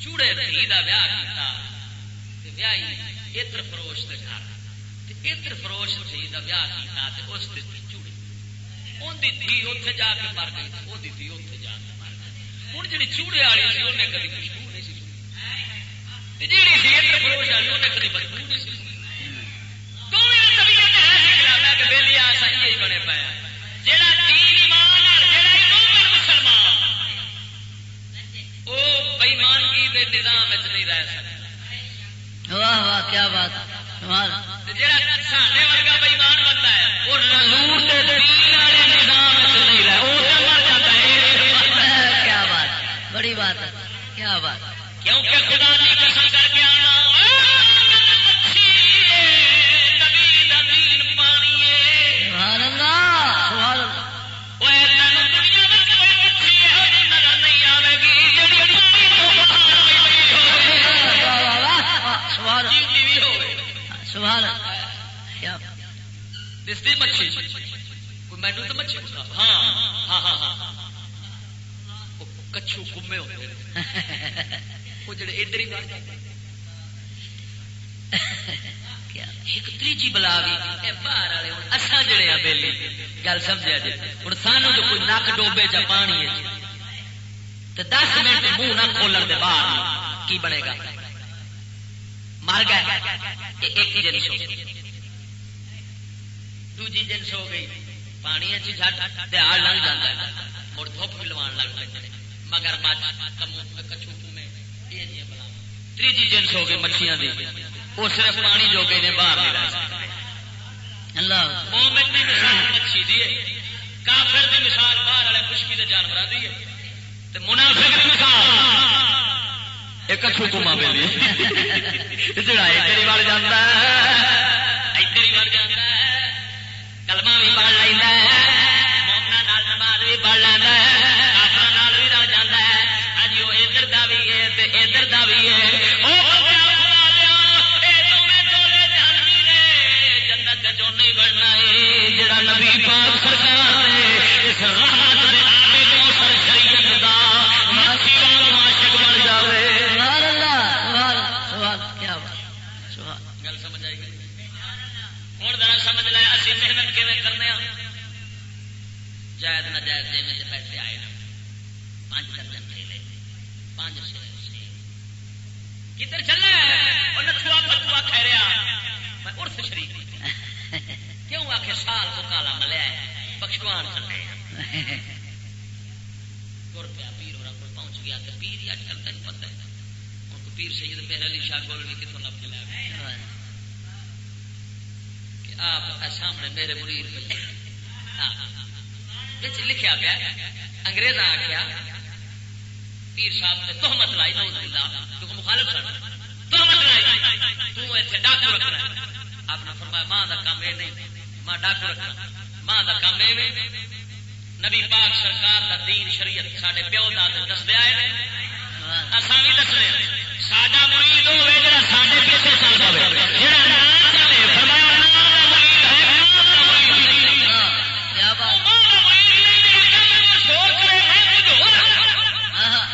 چوڑے دھی کا ویاہ کیتا ویاہی اتر فروش کے گھر۔ اتر فروش دھی کا ویاہ اس ان کی دھی اتنے جا کے مر گئی وہ دھی اتنے جا کے مر گئی ہوں جی چوڑے والی سی انہیں کدی خوشبو نہیں سی جی سی فروش والی انہیں کدی بدبو نہیں سی بہلی آ سہی بنے پایا جہاں تین ایمان مسلمان وہ بےمانگی کے نظام نہیں رہ سکتا واہ واہ کیا بات جہاں ساڈے ورگا بےمان بنتا ہے وہ نور نظام نہیں رہا وہ مر جاتا ہے کیا بات بڑی بات ہے کیا بات۔ کیونکہ خدا کی قسم کر دستی مچھی۔ مینو تو مچھی ہاں ہاں ہاں ہاں۔ وہ کچھو گمے ہوتے وہ جڑے ادھر ہی ایک تیجی بلا بھی باہر والے اصا جڑے ہیں بیلی۔ گل سمجھا جی؟ ہوں سانو جو کوئی نک ڈوبے چا پانی ہے جی۔ تو دس منٹ منہ نہ کھولن دے باہر کی بنے گا؟ مر گئے۔ یہ ایک جنس ہو دوجی جنس ہو گئی پانی چ جٹ دیہڑ لنگ جاتا ہے مڑ دھوپ بھی لوان لگ پہ مگر مچھ کمو کچھو کمے تیجی جنس ہو گئی مچھیاں دی وہ صرف پانی جو گئے نے باہر نہیں رہ سکتے اللہ مومن کی مثال مچھی دی کافر کی مثال باہر والے خشکی کے جانور دی ہے منافق کی مثال ایک اچھو کما پہ جڑا ادھر ہی وڑ ہے کلمہ بھی پڑھ لینا ہے مومنا نال نماز بھی پڑھ لینا ہے نال بھی رل جاتا ہے اج وہ ادھر کا بھی ہے ادھر کا بھی ہے جنت جو نہیں بننا ہے جڑا نبی پاک سرکار نے اس رحمت دے آبے کو سر شریعت دا ماسی والا عاشق بن جاوے سبحان اللہ سبحان اللہ سبحان کیا بات سبحان گل سمجھ آئی گئی ہوں ذرا سمجھ لیا اسی محنت کیون کرنے ہاں جائز نہ جائز دے میں پیسے آئے نا پانچ درجن لے لے پانچ سو کدھر چلے وہ نتھوا پتوا کھیریا میں ارس شریف۔ کیوں آ کے سال کو کالا ملیا بخشوان چلے تر پیا پیر اور کو پہنچ گیا کہ پیر ہی اج کل تین پتہ ہے۔ ہوں پیر سید میرے علی شاہ گول بھی کتوں لب کے لیا کہ آپ سامنے میرے مرید پہ ہاں۔ بچ لکھیا پیا انگریز آخیا پیر صاحب نے تہمت لائی نوز باللہ کیونکہ مخالف سن۔ مطلب تو ڈاکو رکھنا آپ نے فرمایا، ماں کام یہ نہیں۔ ماں ڈاکو رکھنا۔ ماں کام یہ نبی پاک سرکار دا دین شریعت ساڈے پیو داد دس دیا ہے بھی دسنے ساڈا مرید ہوے پیچھے چل نہ چلے فرمایا نہ دا مرید ہے نہ دا مرید نہیں کیا بات ماں دا مرید نہیں ہے سوچ رہے میں کچھ ہو رہا ہاں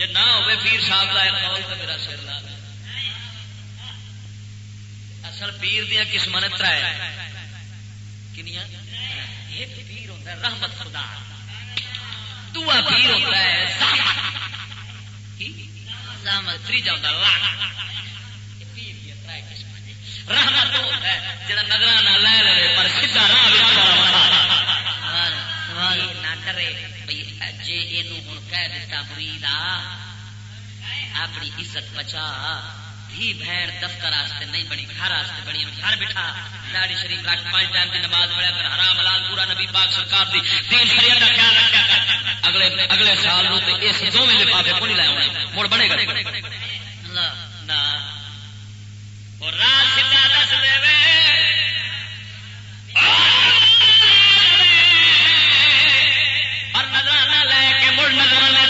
جی نہ ہوئے پیر صاحب کا ایک قول تو میرا سر لا اصل پیر دیا قسم نے تر کنیا ایک پیر ہوتا ہے رحمت خدا۔ دوا پیر ہوتا ہے زحمت ہوتا ہے لعنت۔ یہ پیر دیا ترائے قسم نے۔ رحمت وہ ہوتا ہے جڑا نظرانہ لے لے پر سیدھا راہ نہ کرے۔ اپنی عزت بچا۔ دھی بہن دفتر آستے نہیں بنی، گھر آستے بنی گھر بٹھا۔ داڑی شریف رکھ، پانچ ٹائم کی نماز پڑھا کر، حرام حلال پورا نبی پاک سرکار دی۔ دین شریعت کا خیال رکھا کر۔ اگلے اگلے سال نو تے اس دو میں لفافے کو نہیں لائے ہونے؟ مڑ بنے گا۔ اللہ نہ اور رات سیدھا دس دے وے۔ اور نظرانہ لے کے مڑ نظرانے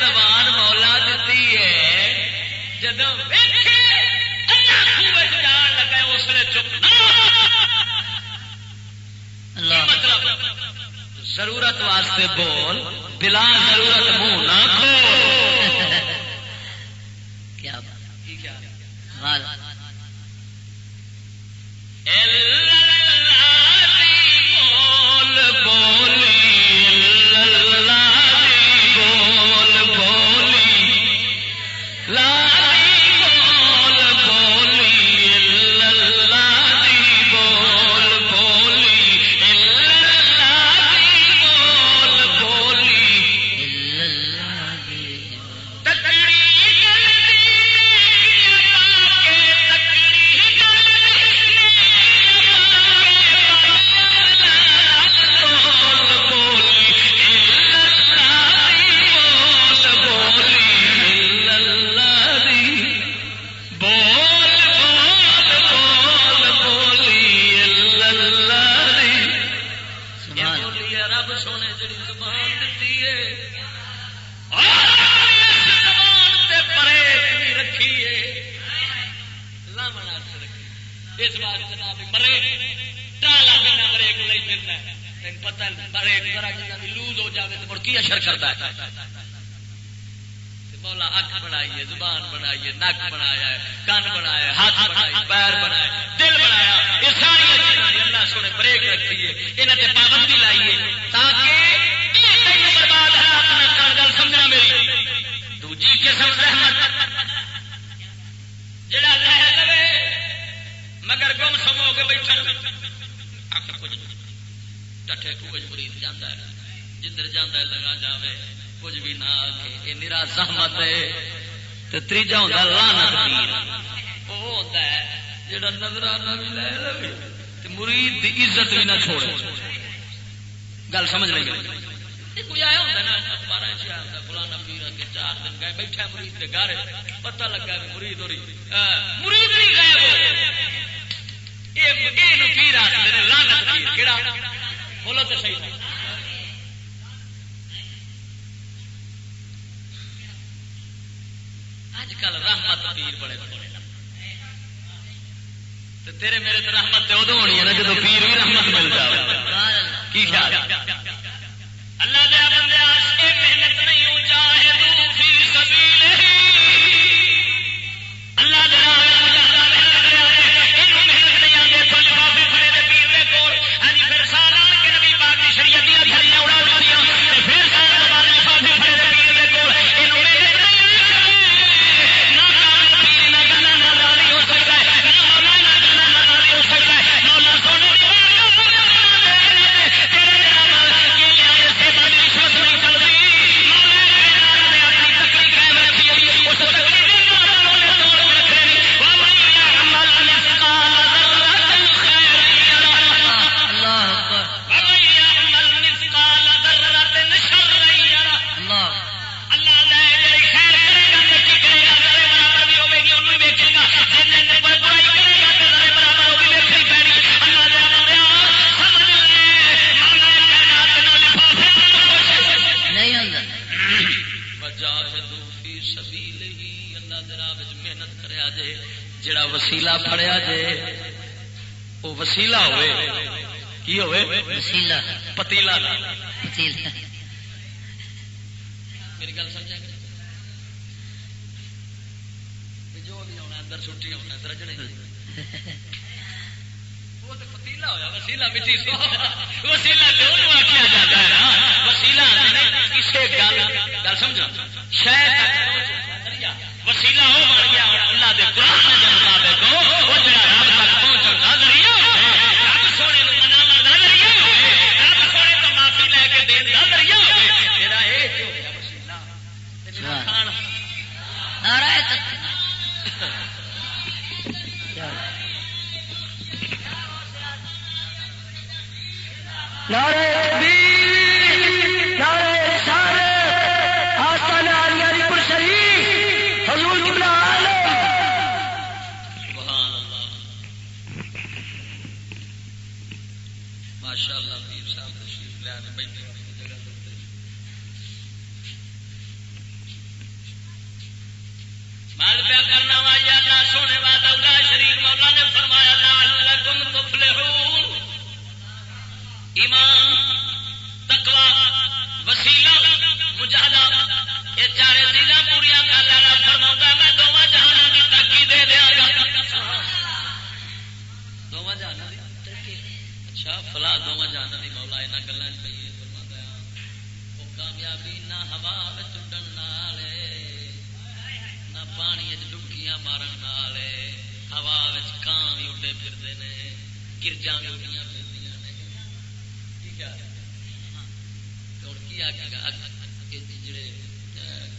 زبان مولا دیتی ہے۔ جب لگا اس نے چپ مطلب ضرورت واسطے بول بلا ضرورت منہ نہ کھول۔ [LAUGHS]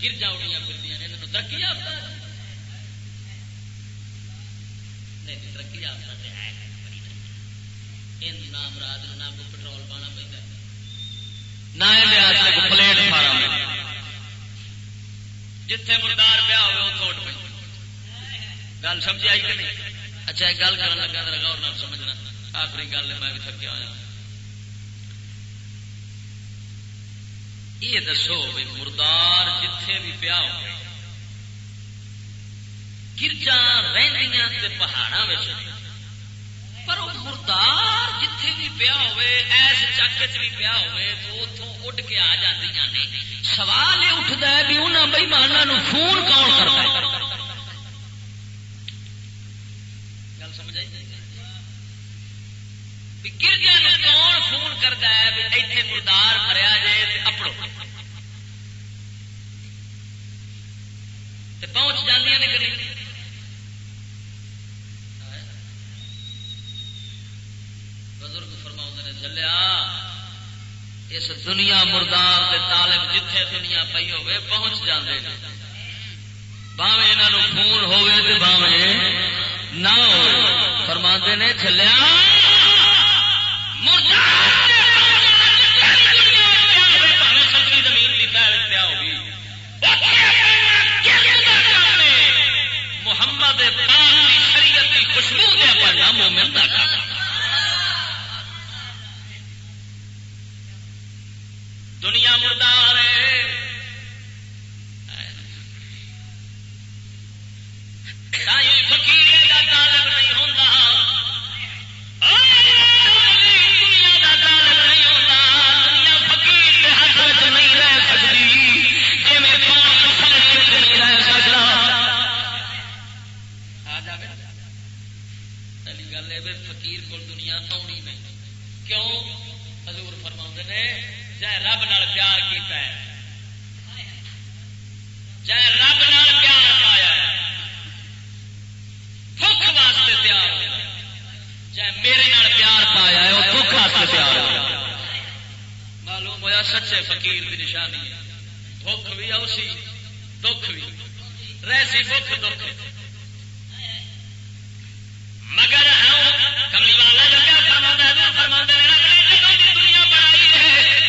گرجا اڑیاں پھر ترقی یافتہ نہیں ترقی یافتہ تو ہے نام رات نہ کو پٹرول پانا پہ نہ جتھے مردار پیا ہوئے وہ کوٹ پہ گل سمجھ آئی کہ نہیں اچھا ایک گل کرنے لگا میرا غور نہ سمجھنا آخری گل میں بھی تھکیا ہوا یہ دسو بھی مردار جتھے بھی پیا ہو گرجا رہدیاں پہاڑا پر وہ مردار جتھے بھی پیا ہوئے، ایس بھی پیا ہوئے کے آ جاندیاں نے۔ سوال یہ اٹھتا ہے بھی انہوں بئی مانا فون کون کرتا ہے؟ گردیا کون فون کرتا ہے بھی مردار مریا جائے اپڑو۔ پہنچ جاندیا نے کری بزرگ فرما نے چلیا اس دنیا مردار دے طالب جتھے دنیا پی ہوے پہنچ جاندے نے۔ باویں انہاں نو فون ہوے تے باویں نہ ہوے فرماندے نے چلیا محمد شریعت کی خوشبو دیا پڑھنا مومن دنیا مردار ہے فقیر کا طالب نہیں ہوں جائے رب نال پیار پایا ہے۔ واسطے تیار ہو۔ جائے میرے نال پیار پایا ہے وہ بھوک واسطے تیار ہو۔ معلوم ہوا سچے فقیر کی نشانی ہے۔ بھوک بھی اوسی دکھ بھی۔ رہسی بھوک، دکھ۔ مگر ہاں، کملی والا جو کیا فرما فرما دنیا بنائی ہے۔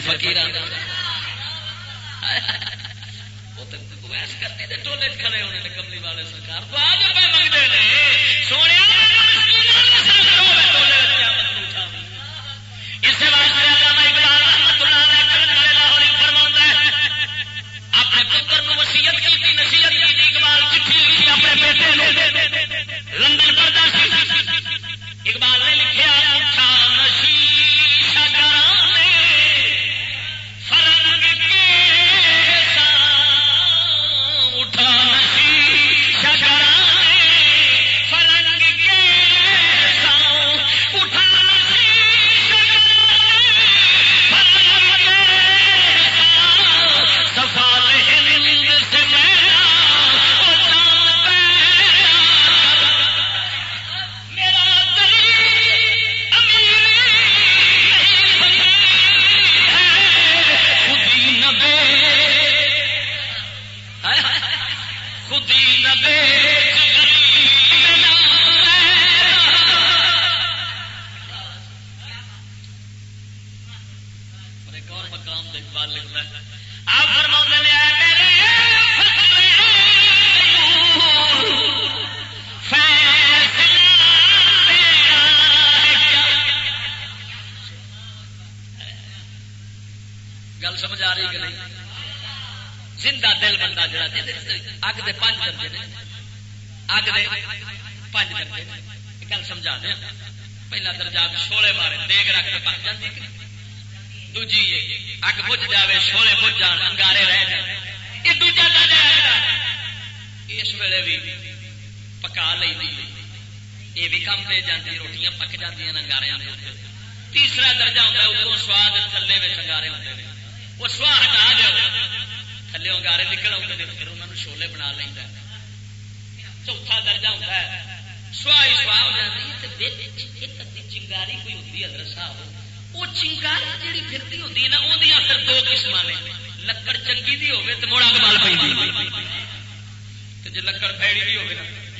فقیران پکا لی یہ بھی کم دے جاتی روٹیاں پک جاتی انگارے تیسرا درجہ ہوتا ہے اتوں سواد تھلے میں انگارے ہوتے ہیں وہ سوا ہٹا دو تھلے انگارے نکل آتے ہیں پھر انہوں نے شولے بنا لینا چوتھا درجہ ہوتا ہے سوا ہی سوا ہو جاتی چنگاری کوئی ہوتی ہے صاحب وہ چنگاری جیڑی پھرتی ہوتی ہے نا وہ اثر دو قسم نے لکڑ چنگی دی ہوگی تو موڑا کمال پہ جی لکڑ پیڑی بھی ہوگی نا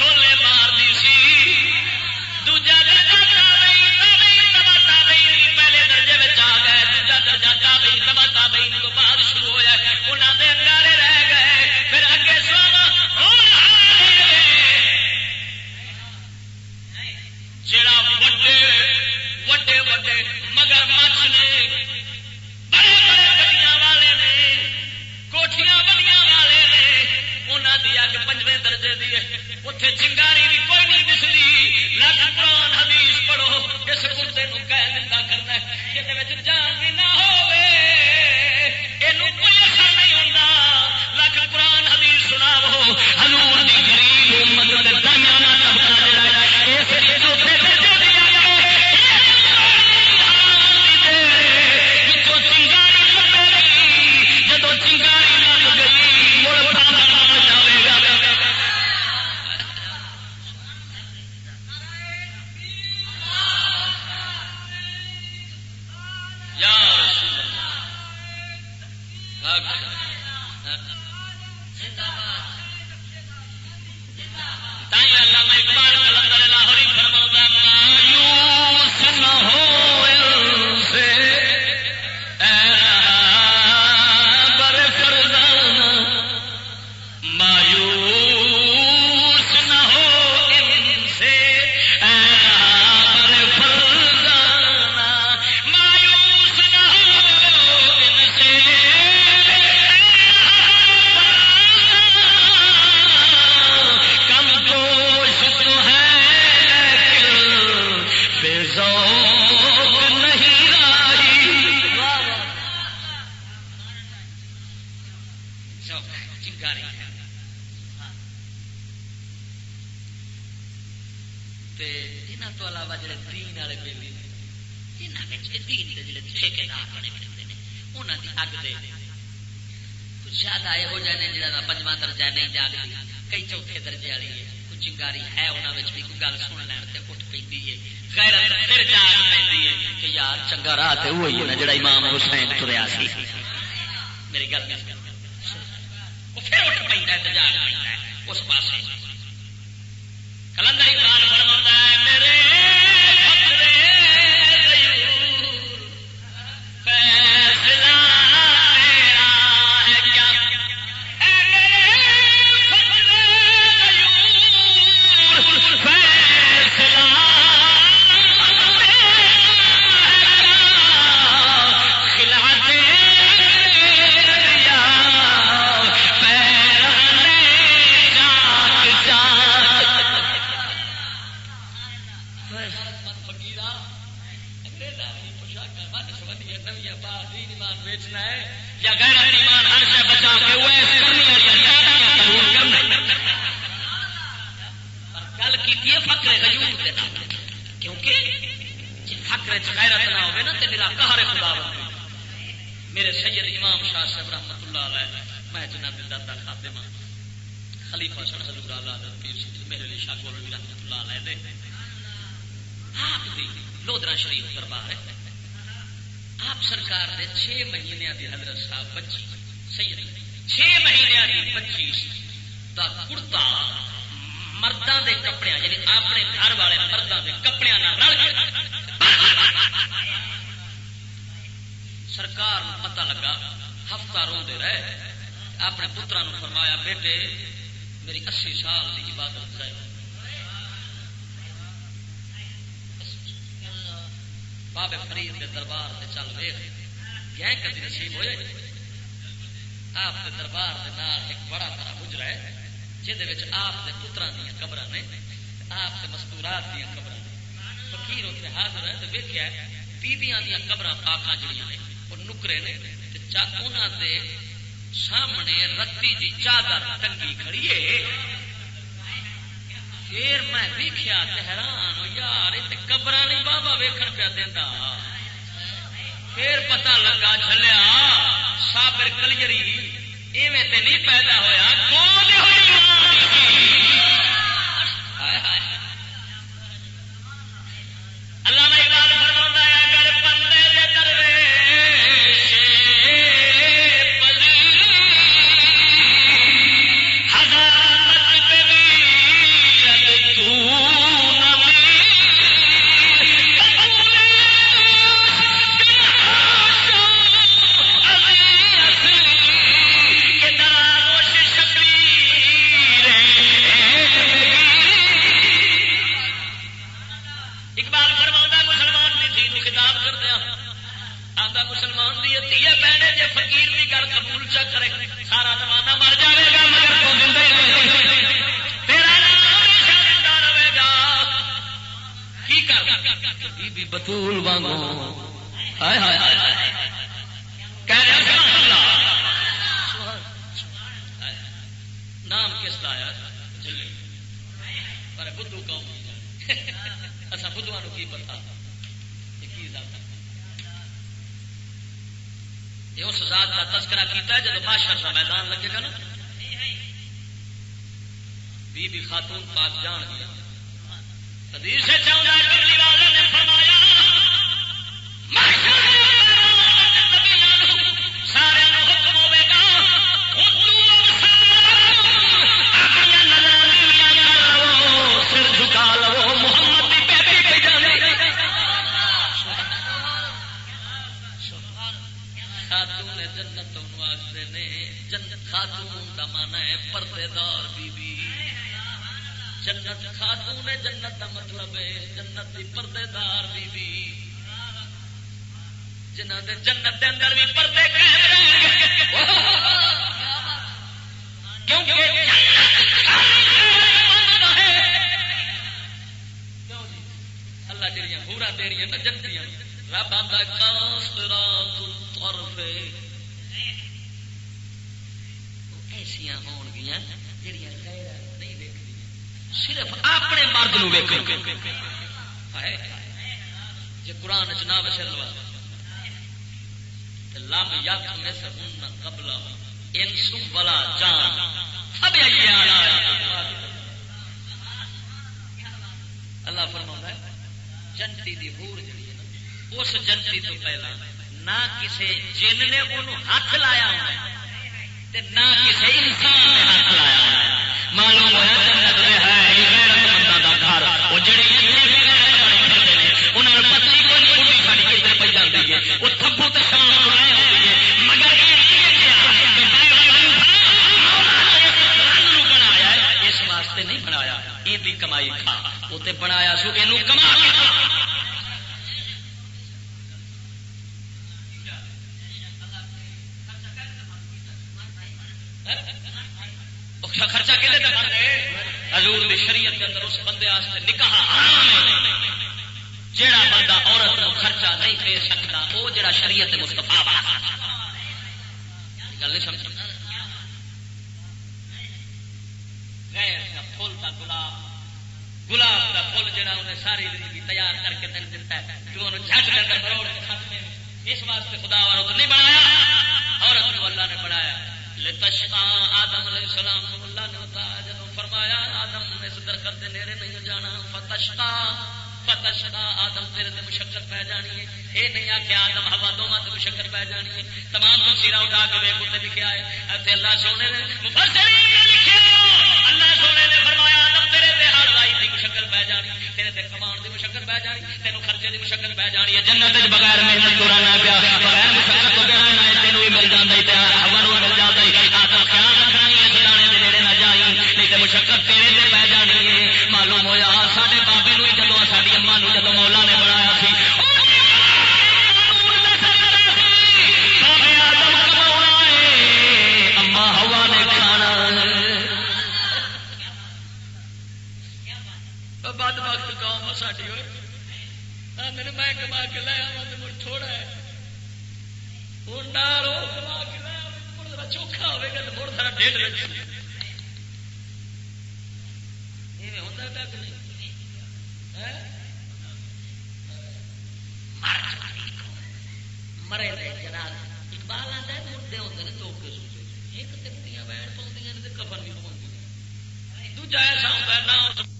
والی اگ شولے مار دی سی دوجا درجہ پہلے درجے میں آ گئے دوجا درجہ تابعی تبا تابعین تو بعد شروع ہوا انہوں دے انگارے رہ گئے، پھر اگے سونا جڑا وڈے وڈے وڈے مگر مچھ نے، بڑے بڑے گڈیاں والے نے کوٹیاں بڑیاں والے نے انہوں دی اگ پنجویں درجے دی ہے۔ اتنے چنگاری بھی کوئی نہیں دستی لکھ قرآن حدیث پڑھو اس کتے کہہ دتا کرنا یہ جان بھی نہ ہو کوئی اثر نہیں ہوتا لکھ قرآن حدیث سنا ہزور کی گریب مدد ہوئی ہے آپ جڑا دے چھ مہینے دی رتی دی چادر ٹنگی کھڑی ہے۔ پھر میں ویخیا حیران یار قبر نہیں بابا ویکن پیا دینا پھر پتہ لگا چلیا سابر کلجری ایویں تے نہیں پیدا ہوا کون ہوئی بتول وانگو. نام کس کا آیا؟ پر بدھو قوم اصا اچھا، بدھوا کی پتا؟ یہ اس ذات کا تذکرہ کیتا ہے جب بادشاہ کا میدان لگے گا نا؟ بی بی خاتون پاک جان گیا حدیث سے چاہتا ہے والے نے فرمایا سارے حکم ہوے گا سر جھکا لو محمد خاتون جنت واسطے نے جنت خاتون کا مانا ہے پردے دار بی بی جنت خاتون جنت کا مطلب ہے، جنت کی پردے دار بی بی جنہ دے جنت دے اندر بھی پردے کیونکہ اللہ جہاں پورا دے رہی ہے جنتی رب ایسا ہو گیا صرف اپنے مرد نو ویک جی قرآن چنا بچر لوا۔ لم یک میں سن قبل ان سو بلا جان سب اللہ فرما جنتی دی ہور جڑی ہے اس جنتی تو پہلا نہ کسی جن نے انہوں ہاتھ لایا ہونا نہ کسی انسان نے ہاتھ لایا معلوم ہوا جنت ہے۔ وہ جڑی انہوں نے کوئی نہیں ساری کدھر پہ جاتی ہے وہ تو شام نہیں بنایا یہ کمائی کھا وہ بنایا سو یہ کما خرچہ کہ حضور دی شریعت کے اندر اس بندے نکاح حرام ہے۔ جیڑا بندہ عورت کو خرچہ نہیں دے سکتا وہ جڑا شریعت مستفا گل نہیں سمجھ فل کا گلاب گلاب کا فل جہاں انہیں ساری زندگی تیار کر کے دن دیتا ہے کہ انہوں جھٹ کر مروڑ کے ختم اس واسطے خدا والوں عورت نہیں بنایا، عورت کو اللہ نے بنایا۔ لتشقا آدم علیہ السلام کو اللہ نے بتایا، جب فرمایا آدم اس درخت کے نیڑے نہیں جانا فتشقا محبت آدم تیرے تے مشقت پہ جانی ہے۔ یہ نہیں آ کہ آدم ہوا دونوں تے مشقت پہ جانی ہے۔ تمام تفصیل اٹھا کے ویک ہے۔ اللہ سونے نے مفسرین نے لکھے اللہ سونے نے فرمایا، آدم تیرے تے ہر دی مشقت پہ جانی تیرے تے کمان دی مشقت پہ جانی تینوں خرچے دی مشقت پہ جانی ہے۔ جنت بغیر محنت تو رہنا پیا۔ بغیر مشقت تو رہنا ہے، تینوں بھی مل جاتا ہے ہوا مل ہے آدم خیال رکھنا دے نیڑے نہ جائی۔ نہیں تو مشقت تیرے تے معلوم ہوا سارے بابے نو جدو ساری اما نو جدو مولا نے بنایا سی اما ہوا نے کھانا۔ بد وقت قوم ساری میرے میں کما کے لیا مجھ تھوڑا ہے۔ ہوں کما کے لیا چوکھا ہوئے گا تو مڑ سارا ڈیڑھ رکھ ہوتا ہے کہ نہیں؟ مرے جناب، اقبال آتا ہے مردے ہوتے ہیں دو سوچے۔ ایک تپتیاں بہن پاؤں کفن بھی پاؤں دوجا ایسا ہوتا ہے، نہ